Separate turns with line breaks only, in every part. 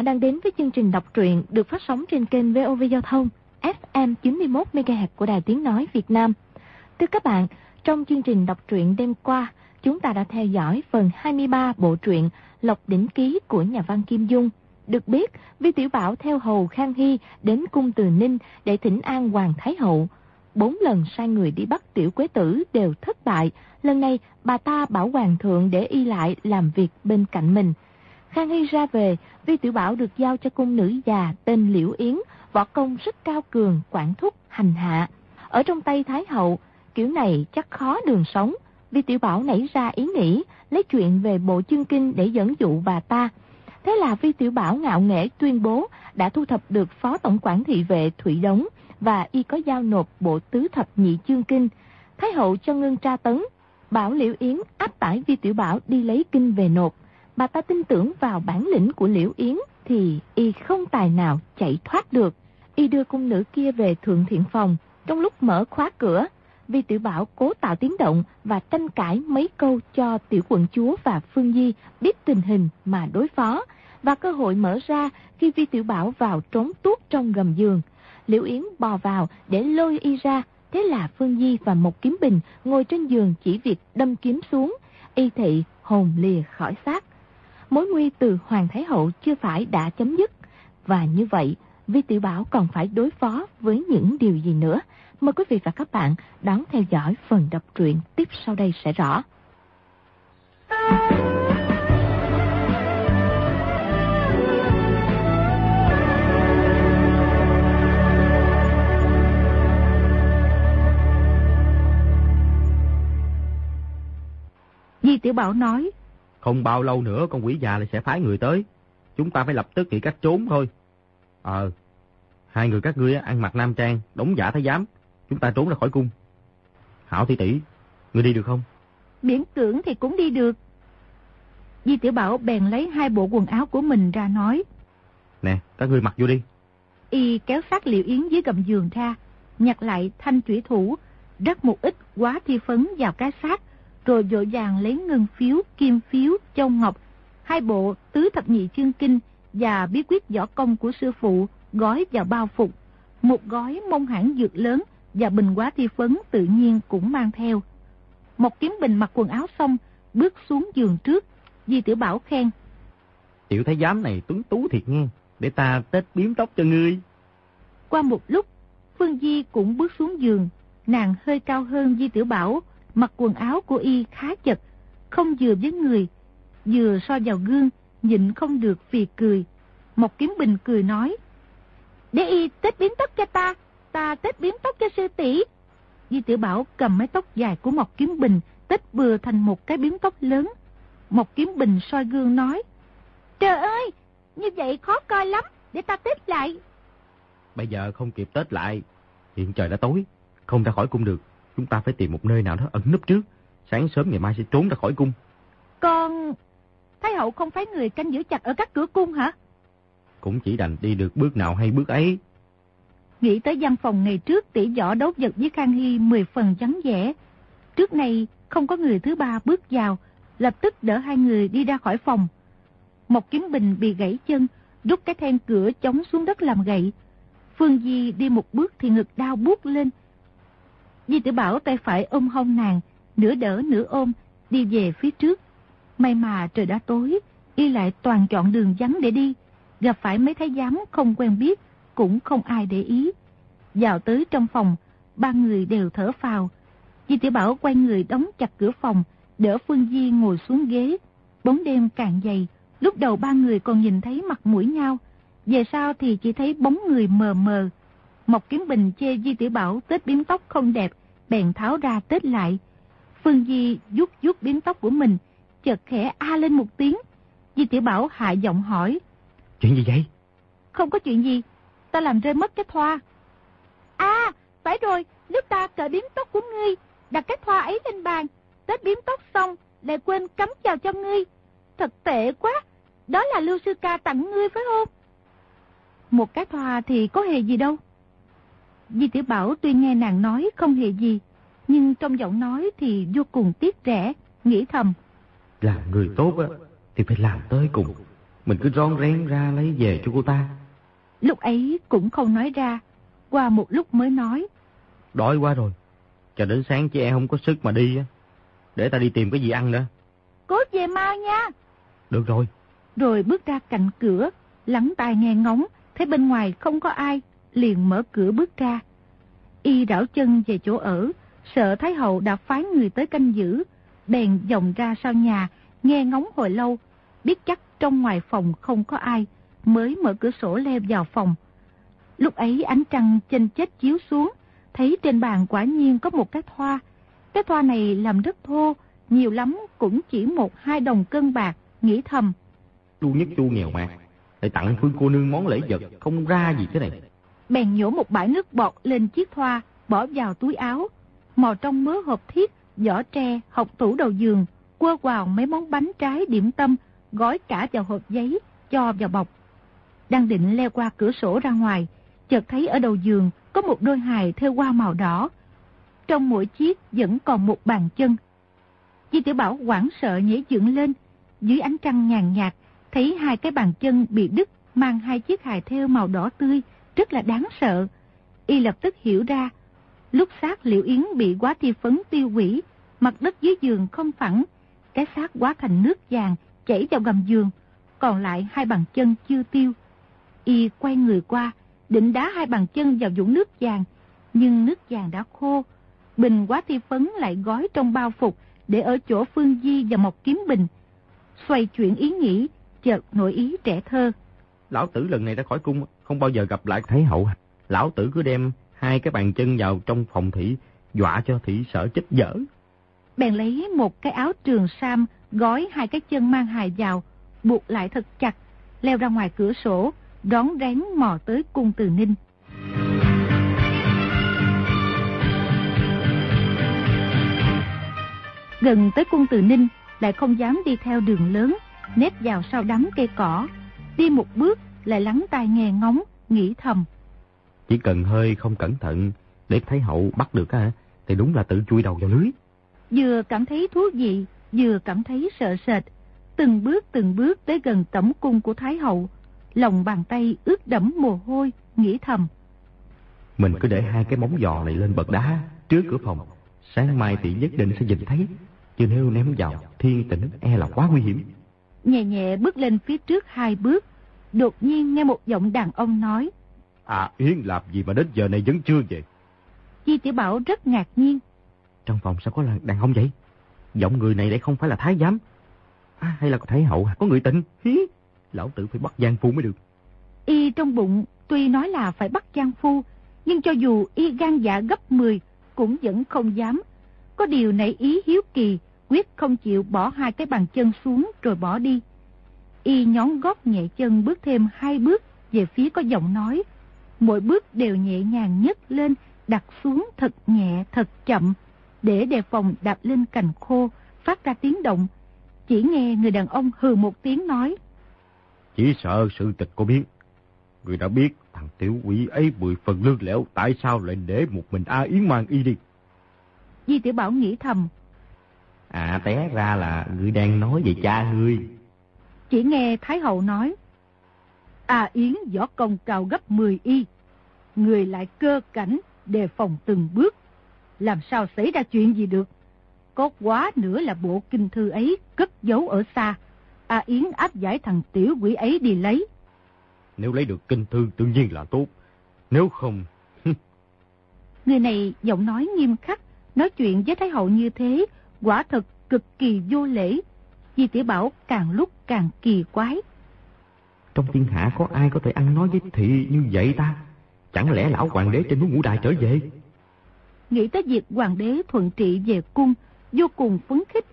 giả đang đến với chương trình đọc truyện được phát sóng trên kênh VOV Giao thông FM 91MHz của Đài Tiếng Nói Việt Nam. Thưa các bạn, trong chương trình đọc truyện đêm qua, chúng ta đã theo dõi phần 23 bộ truyện Lộc Đỉnh Ký của nhà văn Kim Dung. Được biết, Vi Tiểu Bảo theo hầu Khang Hy đến cung Từ Ninh để thỉnh an Hoàng Thái Hậu. Bốn lần sai người đi bắt Tiểu Quế Tử đều thất bại. Lần này, bà ta bảo Hoàng thượng để y lại làm việc bên cạnh mình. Khang Hy ra về, Vi Tiểu Bảo được giao cho cung nữ già tên Liễu Yến, võ công rất cao cường, quản thúc, hành hạ. Ở trong tay Thái Hậu, kiểu này chắc khó đường sống. Vi Tiểu Bảo nảy ra ý nghĩ, lấy chuyện về bộ chương kinh để dẫn dụ bà ta. Thế là Vi Tiểu Bảo ngạo nghễ tuyên bố đã thu thập được Phó Tổng quản thị vệ Thủy Đống và y có giao nộp bộ tứ thập nhị chương kinh. Thái hậu cho ngưng tra tấn, bảo Liễu Yến áp tải Vi Tiểu Bảo đi lấy kinh về nộp. Bà ta tin tưởng vào bản lĩnh của Liễu Yến thì y không tài nào chạy thoát được. Y đưa cung nữ kia về thượng thiện phòng. Trong lúc mở khóa cửa, Vi Tiểu Bảo cố tạo tiếng động và tranh cãi mấy câu cho tiểu quận chúa và Phương Di biết tình hình mà đối phó. Và cơ hội mở ra khi Vi Tiểu Bảo vào trốn tuốt trong gầm giường. Liễu Yến bò vào để lôi y ra. Thế là Phương Di và một kiếm bình ngồi trên giường chỉ việc đâm kiếm xuống. Y thị hồn lìa khỏi xác. Mối nguy từ Hoàng Thái Hậu chưa phải đã chấm dứt. Và như vậy, Vi Tiểu Bảo còn phải đối phó với những điều gì nữa. Mời quý vị và các bạn đón theo dõi phần đọc truyện tiếp sau đây sẽ rõ.
Di Tiểu Bảo nói,
không bao lâu nữa con quỷ già lại sẽ phái người tới. Chúng ta phải lập tức nghĩ cách trốn thôi. Ờ, hai người các ngươi ăn mặc nam trang, đóng giả thái giám. Chúng ta trốn ra khỏi cung. Hảo thị tỷ, ngươi đi được không?
miễn cưỡng thì cũng đi được. Di Tiểu Bảo bèn lấy hai bộ quần áo của mình ra nói,
Nè, các ngươi mặc vô đi.
y kéo sát liệu yến dưới gầm giường ra, nhặt lại thanh chủy thủ, rắc một ít quá thi phấn vào cái xác, rồi dội vàng lấy ngân phiếu, kim phiếu, châu ngọc, hai bộ tứ thập nhị chương kinh và bí quyết võ công của sư phụ gói vào bao phục. Một gói mông hãng dược lớn và bình quá thi phấn tự nhiên cũng mang theo. Một kiếm bình mặc quần áo xong, bước xuống giường trước. Di Tiểu Bảo khen.
Tiểu thái giám này tuấn tú thiệt nghe. Để ta tết biếm tóc cho ngươi.
Qua một lúc, Phương Di cũng bước xuống giường. Nàng hơi cao hơn Di Tiểu Bảo, mặc quần áo của y khá chật, không vừa với người. Vừa so vào gương, nhịn không được vì cười. Một kiếm bình cười nói. Để y tết biến tóc cho ta, ta tết biến tóc cho sư tỷ. Di Tiểu Bảo cầm mái tóc dài của một kiếm bình, tết bừa thành một cái biếm tóc lớn. Một kiếm bình soi gương nói. Trời ơi, như vậy khó coi lắm, để ta tết lại.
Bây giờ không kịp tết lại. Hiện trời đã tối, không ra khỏi cung được. Chúng ta phải tìm một nơi nào đó ẩn núp trước. Sáng sớm ngày mai sẽ trốn ra khỏi cung.
Con... Thái hậu không phải người canh giữ chặt ở các cửa cung hả?
Cũng chỉ đành đi được bước nào hay bước ấy.
Nghĩ tới văn phòng ngày trước tỷ võ đấu vật với Khang Hy 10 phần trắng vẻ. Trước này không có người thứ ba bước vào, lập tức đỡ hai người đi ra khỏi phòng. Một kiếm bình bị gãy chân, rút cái then cửa chống xuống đất làm gậy. Phương Di đi một bước thì ngực đau buốt lên. Di tử bảo tay phải ôm hông nàng, nửa đỡ nửa ôm, đi về phía trước. May mà trời đã tối, y lại toàn chọn đường vắng để đi. Gặp phải mấy thái giám không quen biết, cũng không ai để ý. Vào tới trong phòng, ba người đều thở phào. Di tiểu Bảo quay người đóng chặt cửa phòng, đỡ Phương Di ngồi xuống ghế. Bóng đêm càng dày, lúc đầu ba người còn nhìn thấy mặt mũi nhau. Về sau thì chỉ thấy bóng người mờ mờ. Mộc Kiếm Bình chê Di tiểu Bảo tết biếm tóc không đẹp, bèn tháo ra tết lại. Phương Di vuốt vuốt biếm tóc của mình, chợt khẽ a lên một tiếng. Di tiểu Bảo hạ giọng hỏi.
Chuyện gì vậy?
Không có chuyện gì, ta làm rơi mất cái thoa. À, phải rồi, lúc ta cởi biếm tóc của ngươi, đặt cái thoa ấy lên bàn, tết biếm tóc xong, lại quên cắm chào cho ngươi. Thật tệ quá, đó là Lưu Sư Ca tặng ngươi phải không? Một cái thoa thì có hề gì đâu. Di Tiểu Bảo tuy nghe nàng nói không hề gì, nhưng trong giọng nói thì vô cùng tiếc rẻ, nghĩ thầm.
Là người tốt á, thì phải làm tới cùng. Mình cứ rón rén ra lấy về cho cô ta.
Lúc ấy cũng không nói ra, qua một lúc mới nói.
Đói quá rồi, cho đến sáng chị em không có sức mà đi á. Để ta đi tìm cái gì ăn nữa.
Cố về mau nha.
Được rồi.
Rồi bước ra cạnh cửa, lắng tai nghe ngóng, thấy bên ngoài không có ai, liền mở cửa bước ra. Y đảo chân về chỗ ở, sợ Thái Hậu đã phái người tới canh giữ, bèn dòng ra sau nhà, nghe ngóng hồi lâu, biết chắc trong ngoài phòng không có ai, mới mở cửa sổ leo vào phòng. Lúc ấy ánh trăng chênh chết chiếu xuống, thấy trên bàn quả nhiên có một cái thoa. Cái thoa này làm rất thô, nhiều lắm cũng chỉ một hai đồng cân bạc, nghĩ thầm.
Chu nhất chu nghèo mà, lại tặng Phương cô nương món lễ vật, không ra gì thế này.
Bèn nhổ một bãi nước bọt lên chiếc thoa, bỏ vào túi áo, mò trong mớ hộp thiết, vỏ tre, học tủ đầu giường, quơ vào mấy món bánh trái điểm tâm, gói cả vào hộp giấy, cho vào bọc. Đang định leo qua cửa sổ ra ngoài, chợt thấy ở đầu giường có một đôi hài theo hoa màu đỏ. Trong mỗi chiếc vẫn còn một bàn chân. Di tiểu Bảo quảng sợ nhảy dựng lên, dưới ánh trăng nhàn nhạt, thấy hai cái bàn chân bị đứt mang hai chiếc hài theo màu đỏ tươi, rất là đáng sợ. Y lập tức hiểu ra, lúc xác Liễu Yến bị quá thi phấn tiêu hủy, mặt đất dưới giường không phẳng, cái xác quá thành nước vàng chảy vào gầm giường, còn lại hai bàn chân chưa tiêu. Y quay người qua, định đá hai bàn chân vào vũng nước vàng, nhưng nước vàng đã khô. Bình quá thi phấn lại gói trong bao phục để ở chỗ Phương Di và một kiếm bình. Xoay chuyển ý nghĩ, chợt nổi ý trẻ thơ.
Lão tử lần này đã khỏi cung, không bao giờ gặp lại Thái Hậu. Lão tử cứ đem hai cái bàn chân vào trong phòng thị, dọa cho thị sợ chết dở.
Bèn lấy một cái áo trường sam, gói hai cái chân mang hài vào, buộc lại thật chặt, leo ra ngoài cửa sổ, đón rén mò tới cung từ ninh. Gần tới cung từ ninh, lại không dám đi theo đường lớn, nép vào sau đám cây cỏ. Đi một bước, lại lắng tai nghe ngóng, nghĩ thầm.
Chỉ cần hơi không cẩn thận, để thấy hậu bắt được á, thì đúng là tự chui đầu vào lưới.
Vừa cảm thấy thú vị, vừa cảm thấy sợ sệt. Từng bước từng bước tới gần tẩm cung của Thái Hậu, lòng bàn tay ướt đẫm mồ hôi, nghĩ thầm.
Mình cứ để hai cái móng giò này lên bậc đá trước cửa phòng. Sáng mai thì nhất định sẽ nhìn thấy. Chứ nếu ném vào thiên tỉnh e là quá nguy hiểm.
Nhẹ nhẹ bước lên phía trước hai bước. Đột nhiên nghe một giọng đàn ông nói.
À Yến làm gì mà đến giờ này vẫn chưa về?
Di Tiểu Bảo rất ngạc nhiên.
Trong phòng sao có là đàn ông vậy? Giọng người này để không phải là thái giám. À, hay là có thái hậu, có người tình? Hí, lão tử phải bắt Giang Phu mới được.
Y trong bụng tuy nói là phải bắt Giang Phu, nhưng cho dù y gan dạ gấp 10 cũng vẫn không dám. Có điều nảy ý hiếu kỳ, quyết không chịu bỏ hai cái bàn chân xuống rồi bỏ đi. Y nhón gót nhẹ chân bước thêm hai bước về phía có giọng nói. Mỗi bước đều nhẹ nhàng nhấc lên, đặt xuống thật nhẹ, thật chậm, để đề phòng đạp lên cành khô, phát ra tiếng động. Chỉ nghe người đàn ông hừ một tiếng nói.
Chỉ sợ sự tịch có biết. Người đã biết thằng tiểu quỷ ấy mười phần lương lẽo, tại sao lại để một mình A Yến mang y đi?
Di tiểu Bảo nghĩ thầm.
À té ra là người đang nói về cha ngươi.
Chỉ nghe Thái Hậu nói. A Yến võ công cao gấp 10 y. Người lại cơ cảnh, đề phòng từng bước. Làm sao xảy ra chuyện gì được? Có quá nữa là bộ kinh thư ấy cất giấu ở xa. A Yến áp giải thằng tiểu quỷ ấy đi lấy.
Nếu lấy được kinh thư tự nhiên là tốt. Nếu không...
Người này giọng nói nghiêm khắc, nói chuyện với Thái Hậu như thế, quả thật cực kỳ vô lễ. Di tiểu Bảo càng lúc càng kỳ quái.
Trong thiên hạ có ai có thể ăn nói với thị như vậy ta? Chẳng lẽ lão hoàng đế trên núi ngũ đại trở về?
Nghĩ tới việc hoàng đế thuận trị về cung, vô cùng phấn khích.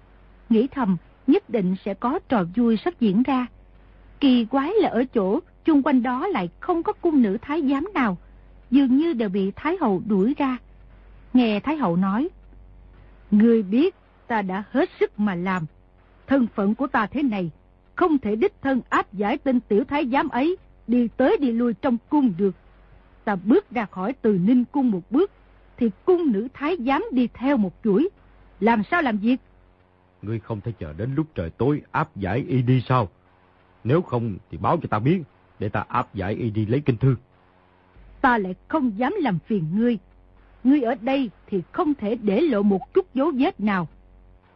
Nghĩ thầm, nhất định sẽ có trò vui sắp diễn ra. Kỳ quái là ở chỗ, chung quanh đó lại không có cung nữ thái giám nào. Dường như đều bị Thái Hậu đuổi ra. Nghe Thái Hậu nói, Người biết ta đã hết sức mà làm. Thân phận của ta thế này, không thể đích thân áp giải tên tiểu thái giám ấy đi tới đi lui trong cung được. Ta bước ra khỏi từ ninh cung một bước, thì cung nữ thái giám đi theo một chuỗi. Làm sao làm việc?
Ngươi không thể chờ đến lúc trời tối áp giải y đi sao? Nếu không thì báo cho ta biết, để ta áp giải y đi lấy kinh thư.
Ta lại không dám làm phiền ngươi. Ngươi ở đây thì không thể để lộ một chút dấu vết nào.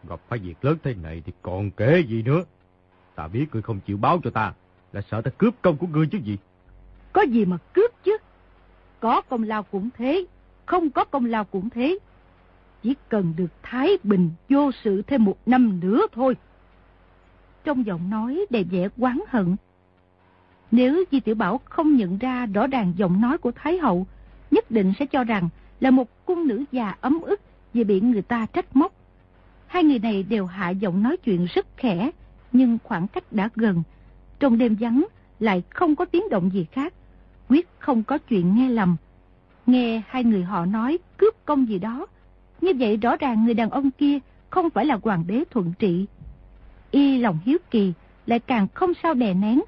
Gặp phải việc lớn thế này thì còn kể gì nữa. Ta biết ngươi không chịu báo cho ta, là sợ ta cướp công của ngươi chứ gì.
Có gì mà cướp chứ? Có công lao cũng thế, không có công lao cũng thế. Chỉ cần được Thái Bình vô sự thêm một năm nữa thôi. Trong giọng nói đầy vẻ quán hận. Nếu Di Tiểu Bảo không nhận ra rõ ràng giọng nói của Thái Hậu, nhất định sẽ cho rằng là một cung nữ già ấm ức vì bị người ta trách móc. Hai người này đều hạ giọng nói chuyện rất khẽ, nhưng khoảng cách đã gần. Trong đêm vắng lại không có tiếng động gì khác, quyết không có chuyện nghe lầm. Nghe hai người họ nói cướp công gì đó, như vậy rõ ràng người đàn ông kia không phải là hoàng đế thuận trị. Y lòng hiếu kỳ, lại càng không sao đè nén,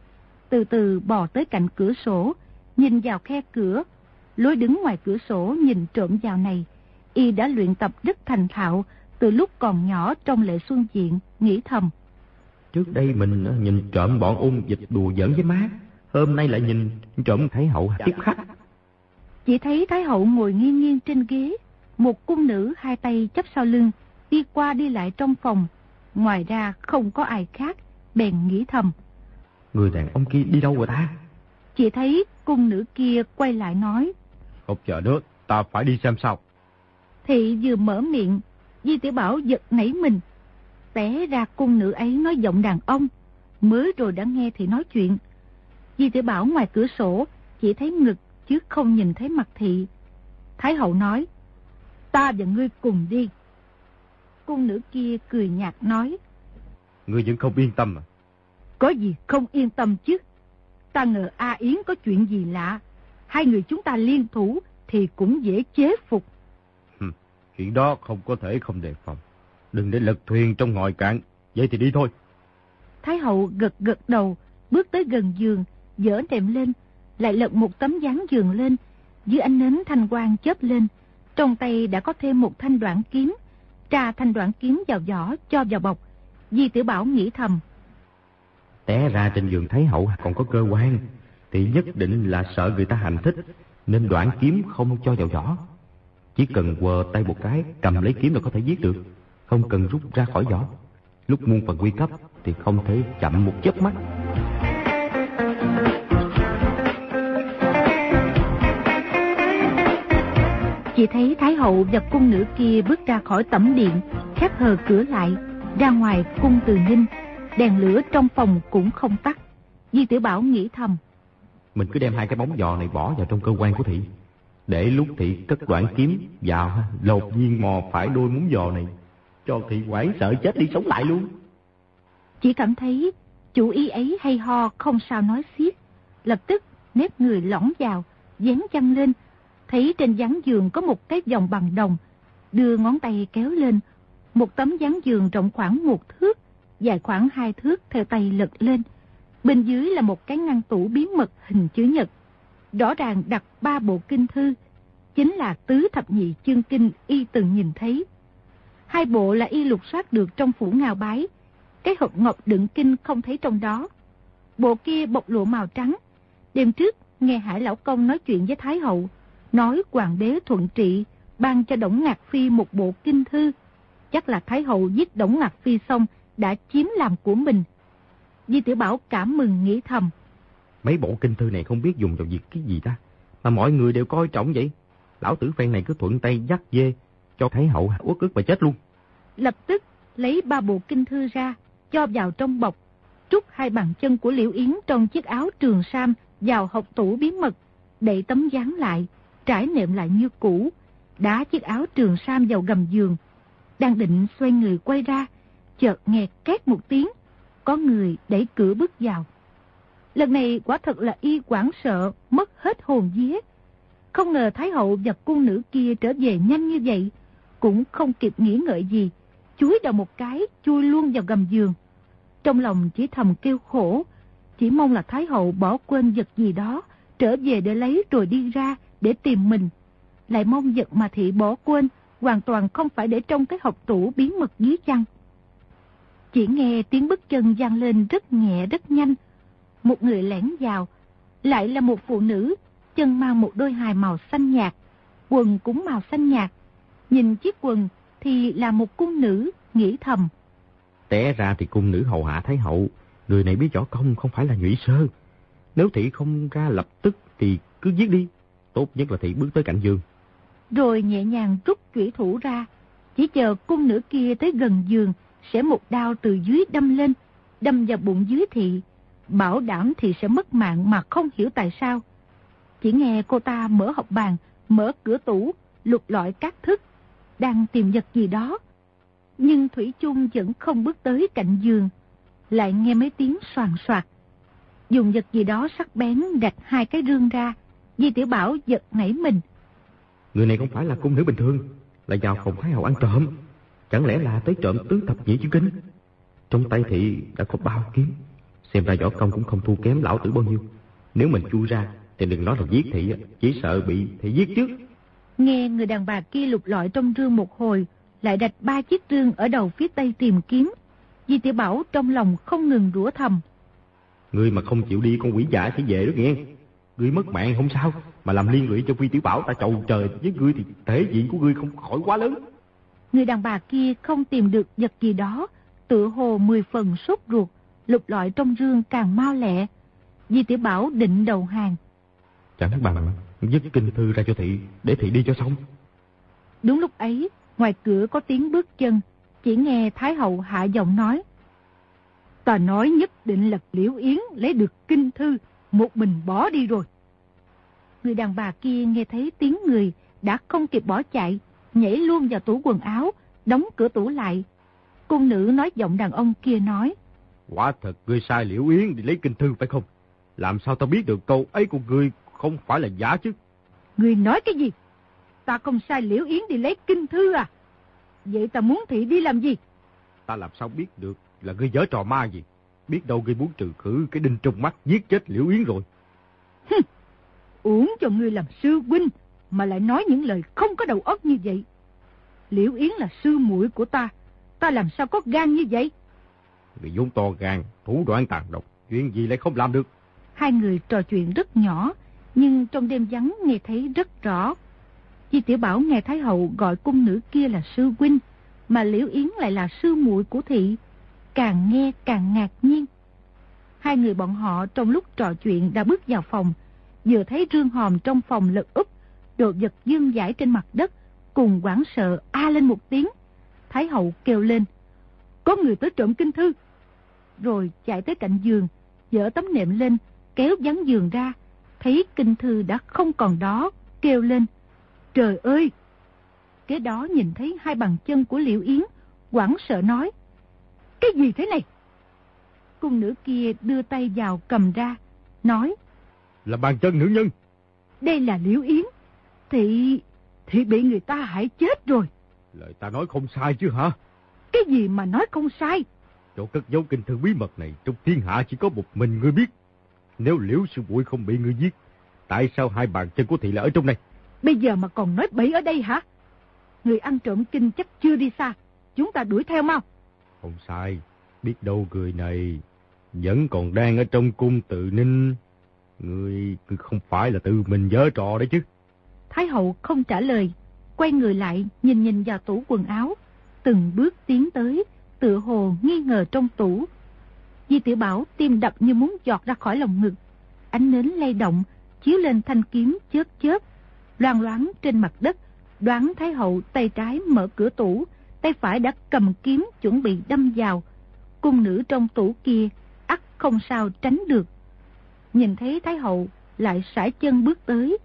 từ từ bò tới cạnh cửa sổ, nhìn vào khe cửa, lối đứng ngoài cửa sổ nhìn trộm vào này. Y đã luyện tập rất thành thạo từ lúc còn nhỏ trong lệ xuân diện, nghĩ thầm.
Trước đây mình nhìn trộm bọn ôn dịch đùa giỡn với má, hôm nay lại nhìn trộm Thái Hậu tiếp khách.
Chỉ thấy Thái Hậu ngồi nghiêng nghiêng trên ghế, một cung nữ hai tay chấp sau lưng, đi qua đi lại trong phòng. Ngoài ra không có ai khác, bèn nghĩ thầm.
Người đàn ông kia đi đâu rồi ta?
Chỉ thấy cung nữ kia quay lại nói.
Không chờ nữa, ta phải đi xem sao.
Thị vừa mở miệng, Di Tiểu Bảo giật nảy mình. Té ra cung nữ ấy nói giọng đàn ông, mới rồi đã nghe thì nói chuyện. Di Tiểu Bảo ngoài cửa sổ, chỉ thấy ngực chứ không nhìn thấy mặt thị. Thái hậu nói, ta và ngươi cùng đi. Cung nữ kia cười nhạt nói,
Ngươi vẫn không yên tâm à?
Có gì không yên tâm chứ? Ta ngờ A Yến có chuyện gì lạ. Hai người chúng ta liên thủ thì cũng dễ chế phục.
Hừm, chuyện đó không có thể không đề phòng. Đừng để lật thuyền trong ngòi cạn. Vậy thì đi thôi.
Thái hậu gật gật đầu, bước tới gần giường, dỡ nệm lên, lại lật một tấm dáng giường lên. Dưới ánh nến thanh quang chớp lên, trong tay đã có thêm một thanh đoạn kiếm. Trà thanh đoạn kiếm vào vỏ, cho vào bọc. Di Tiểu Bảo nghĩ thầm.
Té ra trên giường Thái Hậu còn có cơ quan, thì nhất định là sợ người ta hành thích, nên đoạn kiếm không cho vào vỏ. Chỉ cần quờ tay một cái, cầm lấy kiếm là có thể giết được, không cần rút ra khỏi vỏ. Lúc muôn phần nguy cấp thì không thể chậm một chớp mắt.
Chỉ thấy Thái Hậu và cung nữ kia bước ra khỏi tẩm điện, khép hờ cửa lại, ra ngoài cung từ ninh, đèn lửa trong phòng cũng không tắt. Di Tiểu Bảo nghĩ thầm.
Mình cứ đem hai cái bóng giò này bỏ vào trong cơ quan của thị. Để lúc thị cất đoạn kiếm vào lột viên mò phải đôi muốn giò này. Cho thị quảng sợ chết đi sống lại luôn.
Chỉ cảm thấy chủ ý ấy hay ho không sao nói xiết. Lập tức nếp người lỏng vào, dán chăn lên. Thấy trên gián giường có một cái vòng bằng đồng. Đưa ngón tay kéo lên. Một tấm gián giường rộng khoảng một thước dài khoảng hai thước theo tay lật lên. Bên dưới là một cái ngăn tủ bí mật hình chữ nhật. Rõ ràng đặt ba bộ kinh thư, chính là tứ thập nhị chương kinh y từng nhìn thấy. Hai bộ là y lục soát được trong phủ ngào bái, cái hộp ngọc đựng kinh không thấy trong đó. Bộ kia bọc lụa màu trắng. Đêm trước, nghe Hải Lão Công nói chuyện với Thái Hậu, nói hoàng đế thuận trị, ban cho Đổng Ngạc Phi một bộ kinh thư. Chắc là Thái Hậu giết Đổng Ngạc Phi xong, đã chiếm làm của mình. Di Tiểu Bảo cảm mừng nghĩ thầm.
Mấy bộ kinh thư này không biết dùng vào việc cái gì ta, mà mọi người đều coi trọng vậy. Lão tử phen này cứ thuận tay dắt dê, cho thái hậu uất ức và chết luôn.
Lập tức lấy ba bộ kinh thư ra, cho vào trong bọc, trút hai bàn chân của Liễu Yến trong chiếc áo trường sam vào hộc tủ bí mật, đậy tấm dán lại, trải nệm lại như cũ, đá chiếc áo trường sam vào gầm giường. Đang định xoay người quay ra, chợt nghe két một tiếng, có người đẩy cửa bước vào. Lần này quả thật là y quảng sợ, mất hết hồn vía. Không ngờ Thái Hậu và cung nữ kia trở về nhanh như vậy, cũng không kịp nghĩ ngợi gì, chuối đầu một cái, chui luôn vào gầm giường. Trong lòng chỉ thầm kêu khổ, chỉ mong là Thái Hậu bỏ quên vật gì đó, trở về để lấy rồi đi ra, để tìm mình. Lại mong vật mà thị bỏ quên, hoàn toàn không phải để trong cái hộp tủ bí mật dưới chăn. Chỉ nghe tiếng bước chân gian lên rất nhẹ rất nhanh. một người lẻn vào, lại là một phụ nữ, chân mang một đôi hài màu xanh nhạt, quần cũng màu xanh nhạt. Nhìn chiếc quần thì là một cung nữ, nghĩ thầm.
Té ra thì cung nữ hầu hạ Thái Hậu, người này biết võ công không phải là nhụy sơ. Nếu thị không ra lập tức thì cứ giết đi, tốt nhất là thị bước tới cạnh giường.
Rồi nhẹ nhàng rút chủy thủ ra, chỉ chờ cung nữ kia tới gần giường, sẽ một đao từ dưới đâm lên, đâm vào bụng dưới thị, bảo đảm thì sẽ mất mạng mà không hiểu tại sao. Chỉ nghe cô ta mở hộp bàn, mở cửa tủ, lục lọi các thức, đang tìm vật gì đó. Nhưng Thủy chung vẫn không bước tới cạnh giường, lại nghe mấy tiếng soàn soạt. Dùng vật gì đó sắc bén gạch hai cái rương ra, Di Tiểu Bảo giật nảy mình.
Người này không phải là cung nữ bình thường, là vào phòng Thái Hậu ăn trộm. Chẳng lẽ là tới trộm tứ thập nhị chữ kinh? Trong tay thị đã có bao kiếm, xem ra võ công cũng không thua kém lão tử bao nhiêu. Nếu mình chui ra, thì đừng nói là giết thị, chỉ sợ bị thị giết trước.
Nghe người đàn bà kia lục lọi trong rương một hồi, lại đặt ba chiếc rương ở đầu phía tây tìm kiếm. Di Tiểu Bảo trong lòng không ngừng rủa thầm.
Người mà không chịu đi con quỷ giả sẽ về đó nghe. Người mất mạng không sao, mà làm liên lụy cho Quy Tiểu Bảo ta chầu trời với ngươi thì thể diện của ngươi không khỏi quá lớn.
Người đàn bà kia không tìm được vật gì đó, tự hồ mười phần sốt ruột, lục lọi trong rương càng mau lẹ. Di Tiểu Bảo định đầu hàng.
Chẳng bằng dứt kinh thư ra cho thị, để thị đi cho xong.
Đúng lúc ấy, ngoài cửa có tiếng bước chân, chỉ nghe Thái Hậu hạ giọng nói. Ta nói nhất định là Liễu Yến lấy được kinh thư, một mình bỏ đi rồi. Người đàn bà kia nghe thấy tiếng người, đã không kịp bỏ chạy, nhảy luôn vào tủ quần áo, đóng cửa tủ lại. Cung nữ nói giọng đàn ông kia nói.
Quả thật ngươi sai Liễu Yến đi lấy kinh thư phải không? Làm sao ta biết được câu ấy của ngươi không phải là giả chứ?
Ngươi nói cái gì? Ta không sai Liễu Yến đi lấy kinh thư à? Vậy ta muốn thị đi làm gì?
Ta làm sao biết được là ngươi dở trò ma gì? Biết đâu ngươi muốn trừ khử cái đinh trong mắt giết chết Liễu Yến rồi.
Hừ, uống cho ngươi làm sư huynh mà lại nói những lời không có đầu óc như vậy. Liễu Yến là sư muội của ta, ta làm sao có gan như vậy?
Người vốn to gan, thủ đoạn tàn độc, chuyện gì lại không làm được?
Hai người trò chuyện rất nhỏ, nhưng trong đêm vắng nghe thấy rất rõ. Di Tiểu Bảo nghe Thái Hậu gọi cung nữ kia là sư huynh, mà Liễu Yến lại là sư muội của thị, càng nghe càng ngạc nhiên. Hai người bọn họ trong lúc trò chuyện đã bước vào phòng, vừa thấy rương hòm trong phòng lật úp, đồ vật dương giải trên mặt đất, cùng quảng sợ a lên một tiếng. Thái hậu kêu lên, có người tới trộm kinh thư. Rồi chạy tới cạnh giường, dỡ tấm nệm lên, kéo ván giường ra, thấy kinh thư đã không còn đó, kêu lên, trời ơi! Kế đó nhìn thấy hai bàn chân của Liễu Yến, quảng sợ nói, cái gì thế này? Cung nữ kia đưa tay vào cầm ra, nói,
Là bàn chân nữ nhân.
Đây là Liễu Yến, thị, thị bị người ta hại chết rồi.
Lời ta nói không sai chứ hả?
Cái gì mà nói không sai?
Chỗ cất dấu kinh thư bí mật này trong thiên hạ chỉ có một mình ngươi biết. Nếu liễu sư muội không bị ngươi giết, tại sao hai bàn chân của thị lại ở trong này?
Bây giờ mà còn nói bậy ở đây hả? Người ăn trộm kinh chắc chưa đi xa. Chúng ta đuổi theo mau.
Không sai, biết đâu người này vẫn còn đang ở trong cung tự ninh. Ngươi không phải là tự mình dở trò đấy chứ.
Thái hậu không trả lời, quay người lại nhìn nhìn vào tủ quần áo, từng bước tiến tới, tựa hồ nghi ngờ trong tủ. Di tiểu Bảo tim đập như muốn giọt ra khỏi lòng ngực, ánh nến lay động, chiếu lên thanh kiếm chớp chớp, loan loáng trên mặt đất, đoán Thái hậu tay trái mở cửa tủ, tay phải đã cầm kiếm chuẩn bị đâm vào. Cung nữ trong tủ kia, ắt không sao tránh được. Nhìn thấy Thái hậu lại sải chân bước tới,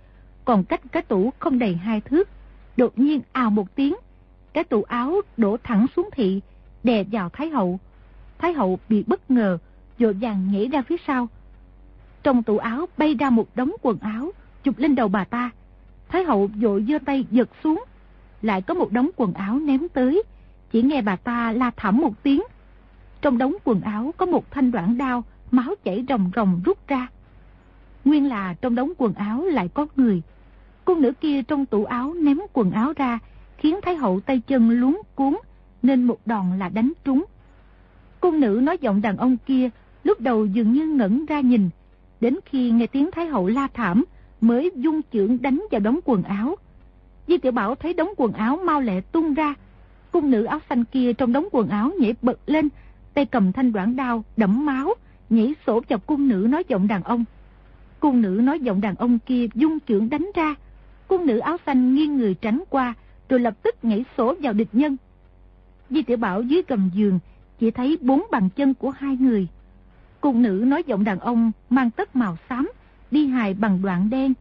còn cách cái tủ không đầy hai thước. Đột nhiên ào một tiếng, cái tủ áo đổ thẳng xuống thị, đè vào Thái hậu. Thái hậu bị bất ngờ, dội vàng nhảy ra phía sau. Trong tủ áo bay ra một đống quần áo, chụp lên đầu bà ta. Thái hậu dội dơ tay giật xuống, lại có một đống quần áo ném tới, chỉ nghe bà ta la thảm một tiếng. Trong đống quần áo có một thanh đoạn đao, máu chảy rồng rồng rút ra. Nguyên là trong đống quần áo lại có người. cô nữ kia trong tủ áo ném quần áo ra, khiến Thái hậu tay chân luống cuốn, nên một đòn là đánh trúng. Cung nữ nói giọng đàn ông kia lúc đầu dường như ngẩn ra nhìn, đến khi nghe tiếng Thái Hậu la thảm, mới dung chưởng đánh vào đống quần áo. Di Tiểu Bảo thấy đống quần áo mau lẹ tung ra, cung nữ áo xanh kia trong đống quần áo nhảy bật lên, tay cầm thanh đoạn đao, đẫm máu, nhảy sổ vào cung nữ nói giọng đàn ông. Cung nữ nói giọng đàn ông kia dung chưởng đánh ra, cung nữ áo xanh nghiêng người tránh qua, rồi lập tức nhảy sổ vào địch nhân. Di Tiểu Bảo dưới gầm giường, chỉ thấy bốn bàn chân của hai người. Cung nữ nói giọng đàn ông mang tất màu xám, đi hài bằng đoạn đen.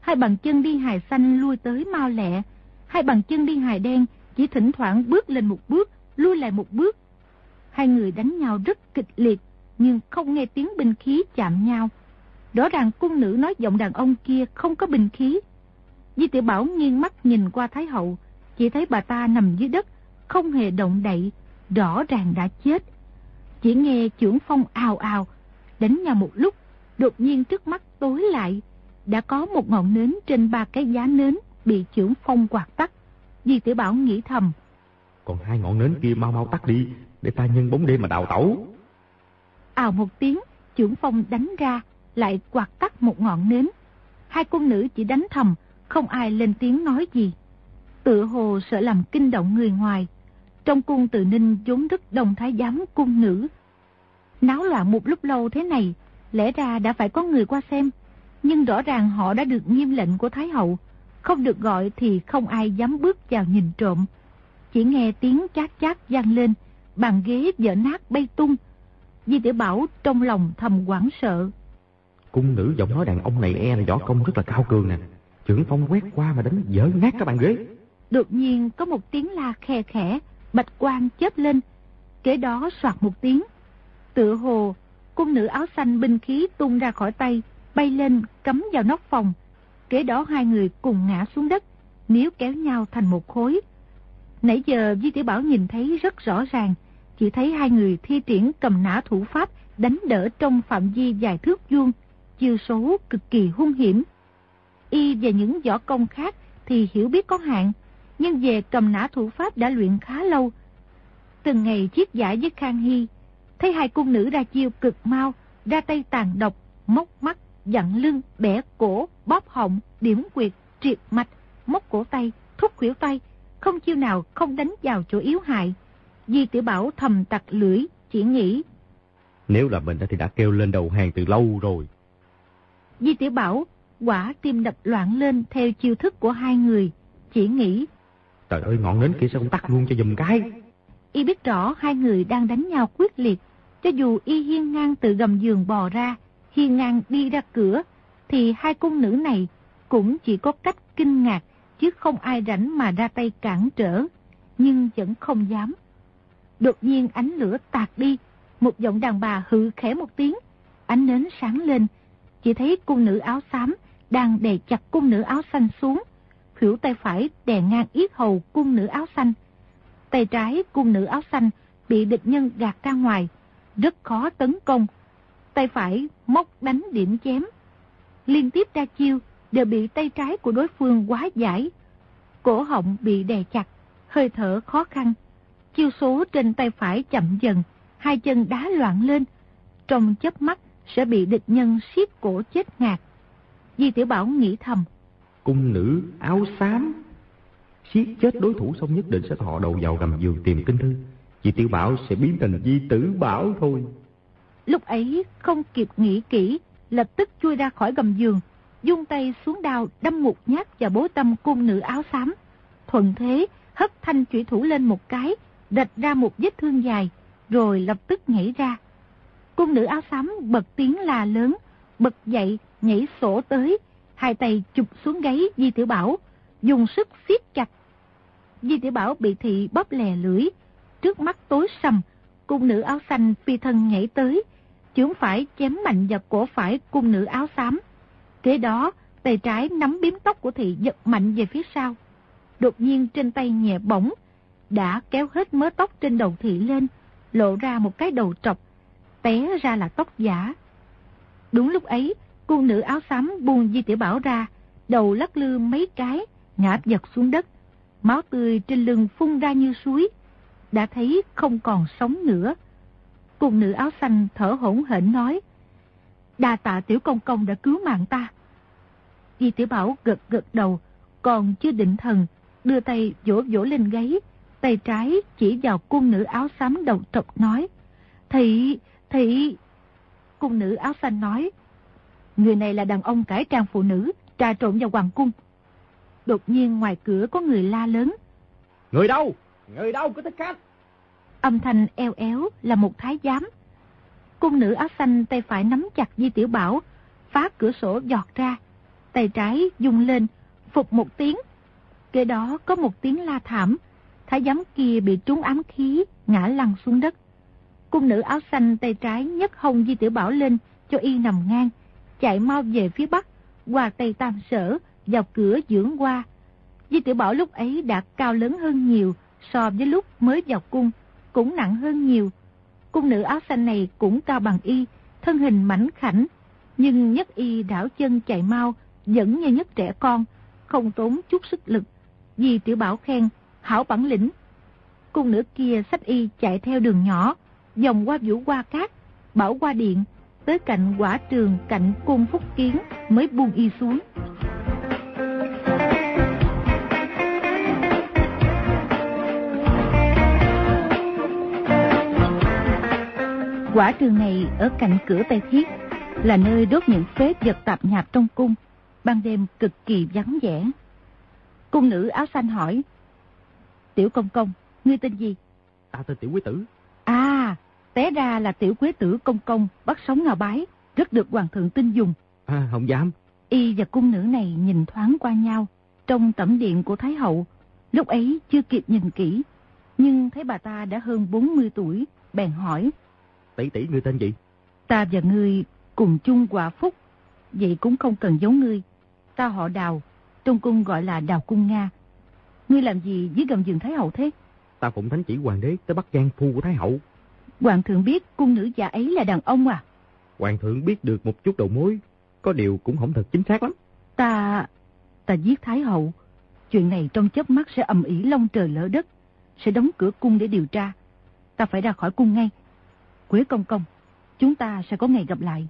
Hai bàn chân đi hài xanh lui tới mau lẹ. Hai bàn chân đi hài đen chỉ thỉnh thoảng bước lên một bước, lui lại một bước. Hai người đánh nhau rất kịch liệt, nhưng không nghe tiếng binh khí chạm nhau. Rõ ràng cung nữ nói giọng đàn ông kia không có binh khí. Di tiểu Bảo nghiêng mắt nhìn qua Thái Hậu, chỉ thấy bà ta nằm dưới đất, không hề động đậy, rõ ràng đã chết. Chỉ nghe trưởng phong ào ào, đánh nhau một lúc, đột nhiên trước mắt tối lại. Đã có một ngọn nến trên ba cái giá nến bị trưởng phong quạt tắt. Di tiểu Bảo nghĩ thầm.
Còn hai ngọn nến kia mau mau tắt đi, để ta nhân bóng đêm mà đào tẩu.
Ào một tiếng, trưởng phong đánh ra, lại quạt tắt một ngọn nến. Hai cung nữ chỉ đánh thầm, không ai lên tiếng nói gì. Tự hồ sợ làm kinh động người ngoài. Trong cung từ ninh vốn rất đông thái giám cung nữ. Náo loạn một lúc lâu thế này, lẽ ra đã phải có người qua xem. Nhưng rõ ràng họ đã được nghiêm lệnh của Thái Hậu. Không được gọi thì không ai dám bước vào nhìn trộm. Chỉ nghe tiếng chát chát vang lên, bàn ghế vỡ nát bay tung. Di tiểu Bảo trong lòng thầm quảng sợ.
Cung nữ giọng nói đàn ông này e là võ công rất là cao cường nè. Trưởng phong quét qua mà đánh dở nát các bàn ghế.
Đột nhiên có một tiếng la khe khẽ, bạch quang chớp lên. Kế đó soạt một tiếng. Tựa hồ, cung nữ áo xanh binh khí tung ra khỏi tay, bay lên cắm vào nóc phòng. Kế đó hai người cùng ngã xuống đất, níu kéo nhau thành một khối. Nãy giờ Di Tiểu Bảo nhìn thấy rất rõ ràng, chỉ thấy hai người thi triển cầm nã thủ pháp đánh đỡ trong phạm vi dài thước vuông, chiêu số cực kỳ hung hiểm. Y và những võ công khác thì hiểu biết có hạn, nhưng về cầm nã thủ pháp đã luyện khá lâu. Từng ngày chiết giải với Khang Hy, thấy hai cung nữ ra chiêu cực mau, ra tay tàn độc, móc mắt, dặn lưng, bẻ cổ, bóp họng, điểm quyệt, triệt mạch, móc cổ tay, thúc khuỷu tay, không chiêu nào không đánh vào chỗ yếu hại. Di tiểu Bảo thầm tặc lưỡi, chỉ nghĩ.
Nếu là mình thì đã kêu lên đầu hàng từ lâu rồi.
Di tiểu Bảo quả tim đập loạn lên theo chiêu thức của hai người, chỉ nghĩ.
Trời ơi ngọn nến kia sao không tắt luôn cho dùm cái.
Y biết rõ hai người đang đánh nhau quyết liệt, cho dù Y hiên ngang từ gầm giường bò ra, hiên ngang đi ra cửa, thì hai cung nữ này cũng chỉ có cách kinh ngạc, chứ không ai rảnh mà ra tay cản trở, nhưng vẫn không dám. Đột nhiên ánh lửa tạt đi, một giọng đàn bà hự khẽ một tiếng, ánh nến sáng lên, chỉ thấy cung nữ áo xám đang đè chặt cung nữ áo xanh xuống, khỉu tay phải đè ngang yết hầu cung nữ áo xanh. Tay trái cung nữ áo xanh bị địch nhân gạt ra ngoài, rất khó tấn công. Tay phải móc đánh điểm chém. Liên tiếp ra chiêu đều bị tay trái của đối phương quá giải. Cổ họng bị đè chặt, hơi thở khó khăn. Chiêu số trên tay phải chậm dần, hai chân đá loạn lên. Trong chớp mắt sẽ bị địch nhân siết cổ chết ngạt. Di Tiểu Bảo nghĩ thầm.
Cung nữ áo xám. Siết chết đối thủ xong nhất định sẽ thọ đầu vào gầm giường tìm kinh thư. chị Tiểu Bảo sẽ biến thành Di Tử Bảo thôi.
Lúc ấy không kịp nghĩ kỹ, lập tức chui ra khỏi gầm giường, dung tay xuống đao đâm một nhát vào bố tâm cung nữ áo xám. Thuận thế, hất thanh chủy thủ lên một cái, đạch ra một vết thương dài, rồi lập tức nhảy ra. Cung nữ áo xám bật tiếng la lớn, bật dậy, nhảy sổ tới, hai tay chụp xuống gáy Di Tiểu Bảo, dùng sức siết chặt. Di Tiểu Bảo bị thị bóp lè lưỡi, trước mắt tối sầm, cung nữ áo xanh phi thân nhảy tới, chướng phải chém mạnh vào cổ phải cung nữ áo xám. Kế đó, tay trái nắm biếm tóc của thị giật mạnh về phía sau. Đột nhiên trên tay nhẹ bỏng, đã kéo hết mớ tóc trên đầu thị lên, lộ ra một cái đầu trọc, té ra là tóc giả. Đúng lúc ấy, cung nữ áo xám buông Di Tiểu Bảo ra, đầu lắc lư mấy cái, ngã giật xuống đất. Máu tươi trên lưng phun ra như suối, đã thấy không còn sống nữa. cung nữ áo xanh thở hổn hển nói. Đa tạ tiểu công công đã cứu mạng ta. Di tiểu bảo gật gật đầu, còn chưa định thần, đưa tay vỗ vỗ lên gáy, tay trái chỉ vào cung nữ áo xám đầu trọc nói. Thị, thị... Cung nữ áo xanh nói. Người này là đàn ông cải trang phụ nữ, trà trộn vào hoàng cung. Đột nhiên ngoài cửa có người la lớn.
Người đâu? Người đâu có thích khách?
Âm thanh eo éo là một thái giám. Cung nữ áo xanh tay phải nắm chặt Di Tiểu Bảo, phá cửa sổ giọt ra. Tay trái dùng lên, phục một tiếng. Kế đó có một tiếng la thảm. Thái giám kia bị trúng ám khí, ngã lăn xuống đất. Cung nữ áo xanh tay trái nhấc hông Di Tiểu Bảo lên cho y nằm ngang, chạy mau về phía bắc, qua Tây Tam Sở, vào cửa dưỡng qua. Di Tiểu Bảo lúc ấy đã cao lớn hơn nhiều so với lúc mới vào cung, cũng nặng hơn nhiều. Cung nữ áo xanh này cũng cao bằng y, thân hình mảnh khảnh, nhưng nhất y đảo chân chạy mau, vẫn như nhất trẻ con, không tốn chút sức lực. Di Tiểu Bảo khen, hảo bản lĩnh. Cung nữ kia sách y chạy theo đường nhỏ, vòng qua vũ qua cát, bảo qua điện, tới cạnh quả trường cạnh cung phúc kiến mới buông y xuống. Quả trường này ở cạnh cửa Tây Thiết, là nơi đốt những phế vật tạp nhạp trong cung, ban đêm cực kỳ vắng vẻ. Cung nữ áo xanh hỏi, Tiểu công công, ngươi tên gì?
Ta tên Tiểu Quý Tử.
Té ra là Tiểu Quế Tử công công bắt sống ngào bái, rất được hoàng thượng tin dùng.
À, không dám.
Y và cung nữ này nhìn thoáng qua nhau, trong tẩm điện của Thái Hậu, lúc ấy chưa kịp nhìn kỹ, nhưng thấy bà ta đã hơn 40 tuổi, bèn hỏi.
Tỷ tỷ ngươi tên gì?
Ta và ngươi cùng chung quả phúc, vậy cũng không cần giấu ngươi. Ta họ đào, trong cung gọi là đào cung Nga. Ngươi làm gì dưới gầm giường Thái Hậu thế?
Ta phụng thánh chỉ hoàng đế tới bắt Giang Phu của Thái Hậu.
Hoàng thượng biết cung nữ già ấy là đàn ông à?
Hoàng thượng biết được một chút đầu mối, có điều cũng không thật chính xác lắm.
Ta... ta giết Thái Hậu. Chuyện này trong chớp mắt sẽ ầm ĩ long trời lỡ đất, sẽ đóng cửa cung để điều tra. Ta phải ra khỏi cung ngay. Quế công công, chúng ta sẽ có ngày gặp lại.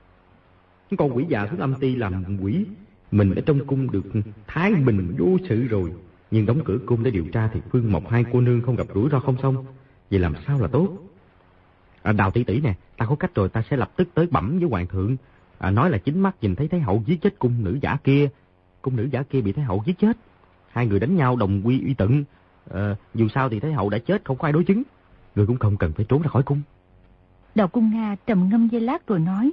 Con quỷ già xuống âm ti làm quỷ, mình ở trong cung được thái bình vô sự rồi. Nhưng đóng cửa cung để điều tra thì Phương Mộc hai cô nương không gặp rủi ro không xong. Vậy làm sao là tốt? À, đào tỷ tỷ nè, ta có cách rồi ta sẽ lập tức tới bẩm với hoàng thượng. À, nói là chính mắt nhìn thấy Thái Hậu giết chết cung nữ giả kia. Cung nữ giả kia bị Thái Hậu giết chết. Hai người đánh nhau đồng quy uy tận. À, dù sao thì Thái Hậu đã chết không có ai đối chứng. Người cũng không cần phải trốn ra khỏi cung.
Đào cung Nga trầm ngâm dây lát rồi nói.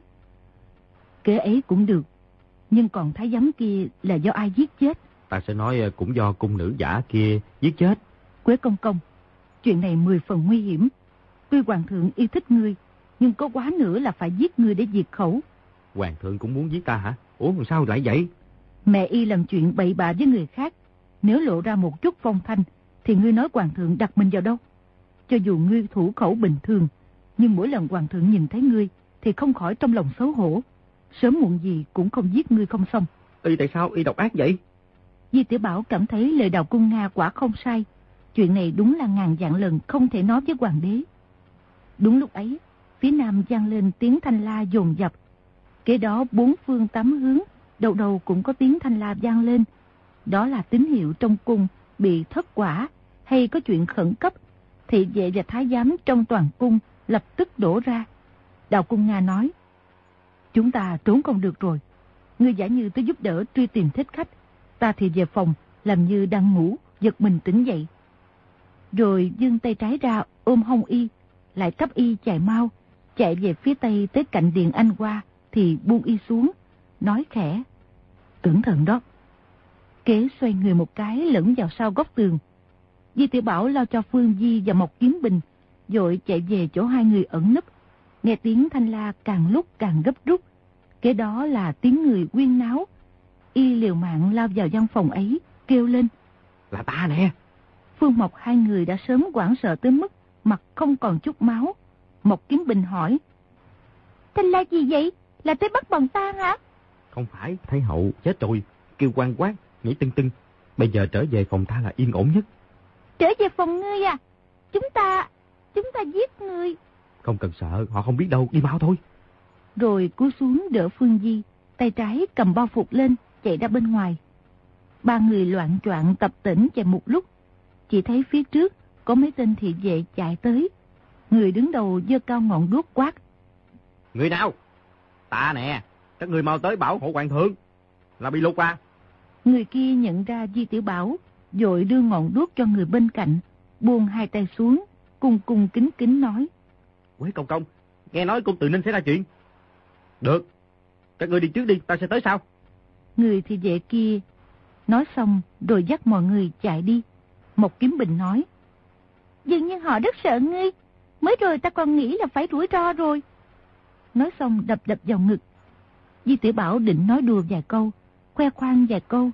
Kế ấy cũng được. Nhưng còn thái giám kia là do ai giết chết?
Ta sẽ nói ờ, cũng do cung nữ giả kia giết chết.
Quế công công, chuyện này mười phần nguy hiểm. Tuy hoàng thượng yêu thích ngươi, nhưng có quá nữa là phải giết ngươi để diệt khẩu.
Hoàng thượng cũng muốn giết ta hả? Ủa sao lại vậy?
Mẹ y làm chuyện bậy bạ với người khác. Nếu lộ ra một chút phong thanh, thì ngươi nói hoàng thượng đặt mình vào đâu? Cho dù ngươi thủ khẩu bình thường, nhưng mỗi lần hoàng thượng nhìn thấy ngươi, thì không khỏi trong lòng xấu hổ. Sớm muộn gì cũng không giết ngươi không xong.
Y tại sao y độc ác vậy?
Di Tiểu Bảo cảm thấy lời đào cung Nga quả không sai. Chuyện này đúng là ngàn dạng lần không thể nói với hoàng đế. Đúng lúc ấy, phía nam gian lên tiếng thanh la dồn dập. Kế đó bốn phương tám hướng, đầu đầu cũng có tiếng thanh la gian lên. Đó là tín hiệu trong cung bị thất quả hay có chuyện khẩn cấp. Thị vệ và thái giám trong toàn cung lập tức đổ ra. Đào cung Nga nói, Chúng ta trốn không được rồi. Ngươi giả như tới giúp đỡ truy tìm thích khách. Ta thì về phòng, làm như đang ngủ, giật mình tỉnh dậy. Rồi dương tay trái ra ôm hông y, lại cấp y chạy mau, chạy về phía tây tới cạnh điện anh qua, thì buông y xuống, nói khẽ. Cẩn thận đó. Kế xoay người một cái lẫn vào sau góc tường. Di tiểu Bảo lo cho Phương Di và Mộc Kiếm Bình, rồi chạy về chỗ hai người ẩn nấp. Nghe tiếng thanh la càng lúc càng gấp rút. Kế đó là tiếng người quyên náo. Y liều mạng lao vào văn phòng ấy, kêu lên.
Là ta nè.
Phương Mộc hai người đã sớm quảng sợ tới mức mặt không còn chút máu. Mộc Kiếm Bình hỏi. Thanh la gì vậy? Là tới bắt bọn ta hả?
Không phải, Thái Hậu chết rồi, kêu quan quát, nhảy tưng tưng. Bây giờ trở về phòng ta là yên ổn nhất.
Trở về phòng ngươi à? Chúng ta, chúng ta giết ngươi.
Không cần sợ, họ không biết đâu, đi mau thôi.
Rồi cúi xuống đỡ Phương Di, tay trái cầm bao phục lên, chạy ra bên ngoài. Ba người loạn choạng tập tỉnh chạy một lúc, chỉ thấy phía trước có mấy tên thị vệ chạy tới. Người đứng đầu giơ cao ngọn đuốc quát.
Người nào? Ta nè, các người mau tới bảo hộ hoàng thượng. Là bị lục à?
Người kia nhận ra Di Tiểu Bảo, dội đưa ngọn đuốc cho người bên cạnh, buông hai tay xuống, cùng cùng kính kính nói.
Quế công công, nghe nói cung tự ninh sẽ ra chuyện. Được, các người đi trước đi, ta sẽ tới sau.
Người thị vệ kia nói xong rồi dắt mọi người chạy đi. Một kiếm bình nói. Dường như họ rất sợ ngươi, mới rồi ta còn nghĩ là phải rủi ro rồi. Nói xong đập đập vào ngực. Di tiểu Bảo định nói đùa vài câu, khoe khoang vài câu,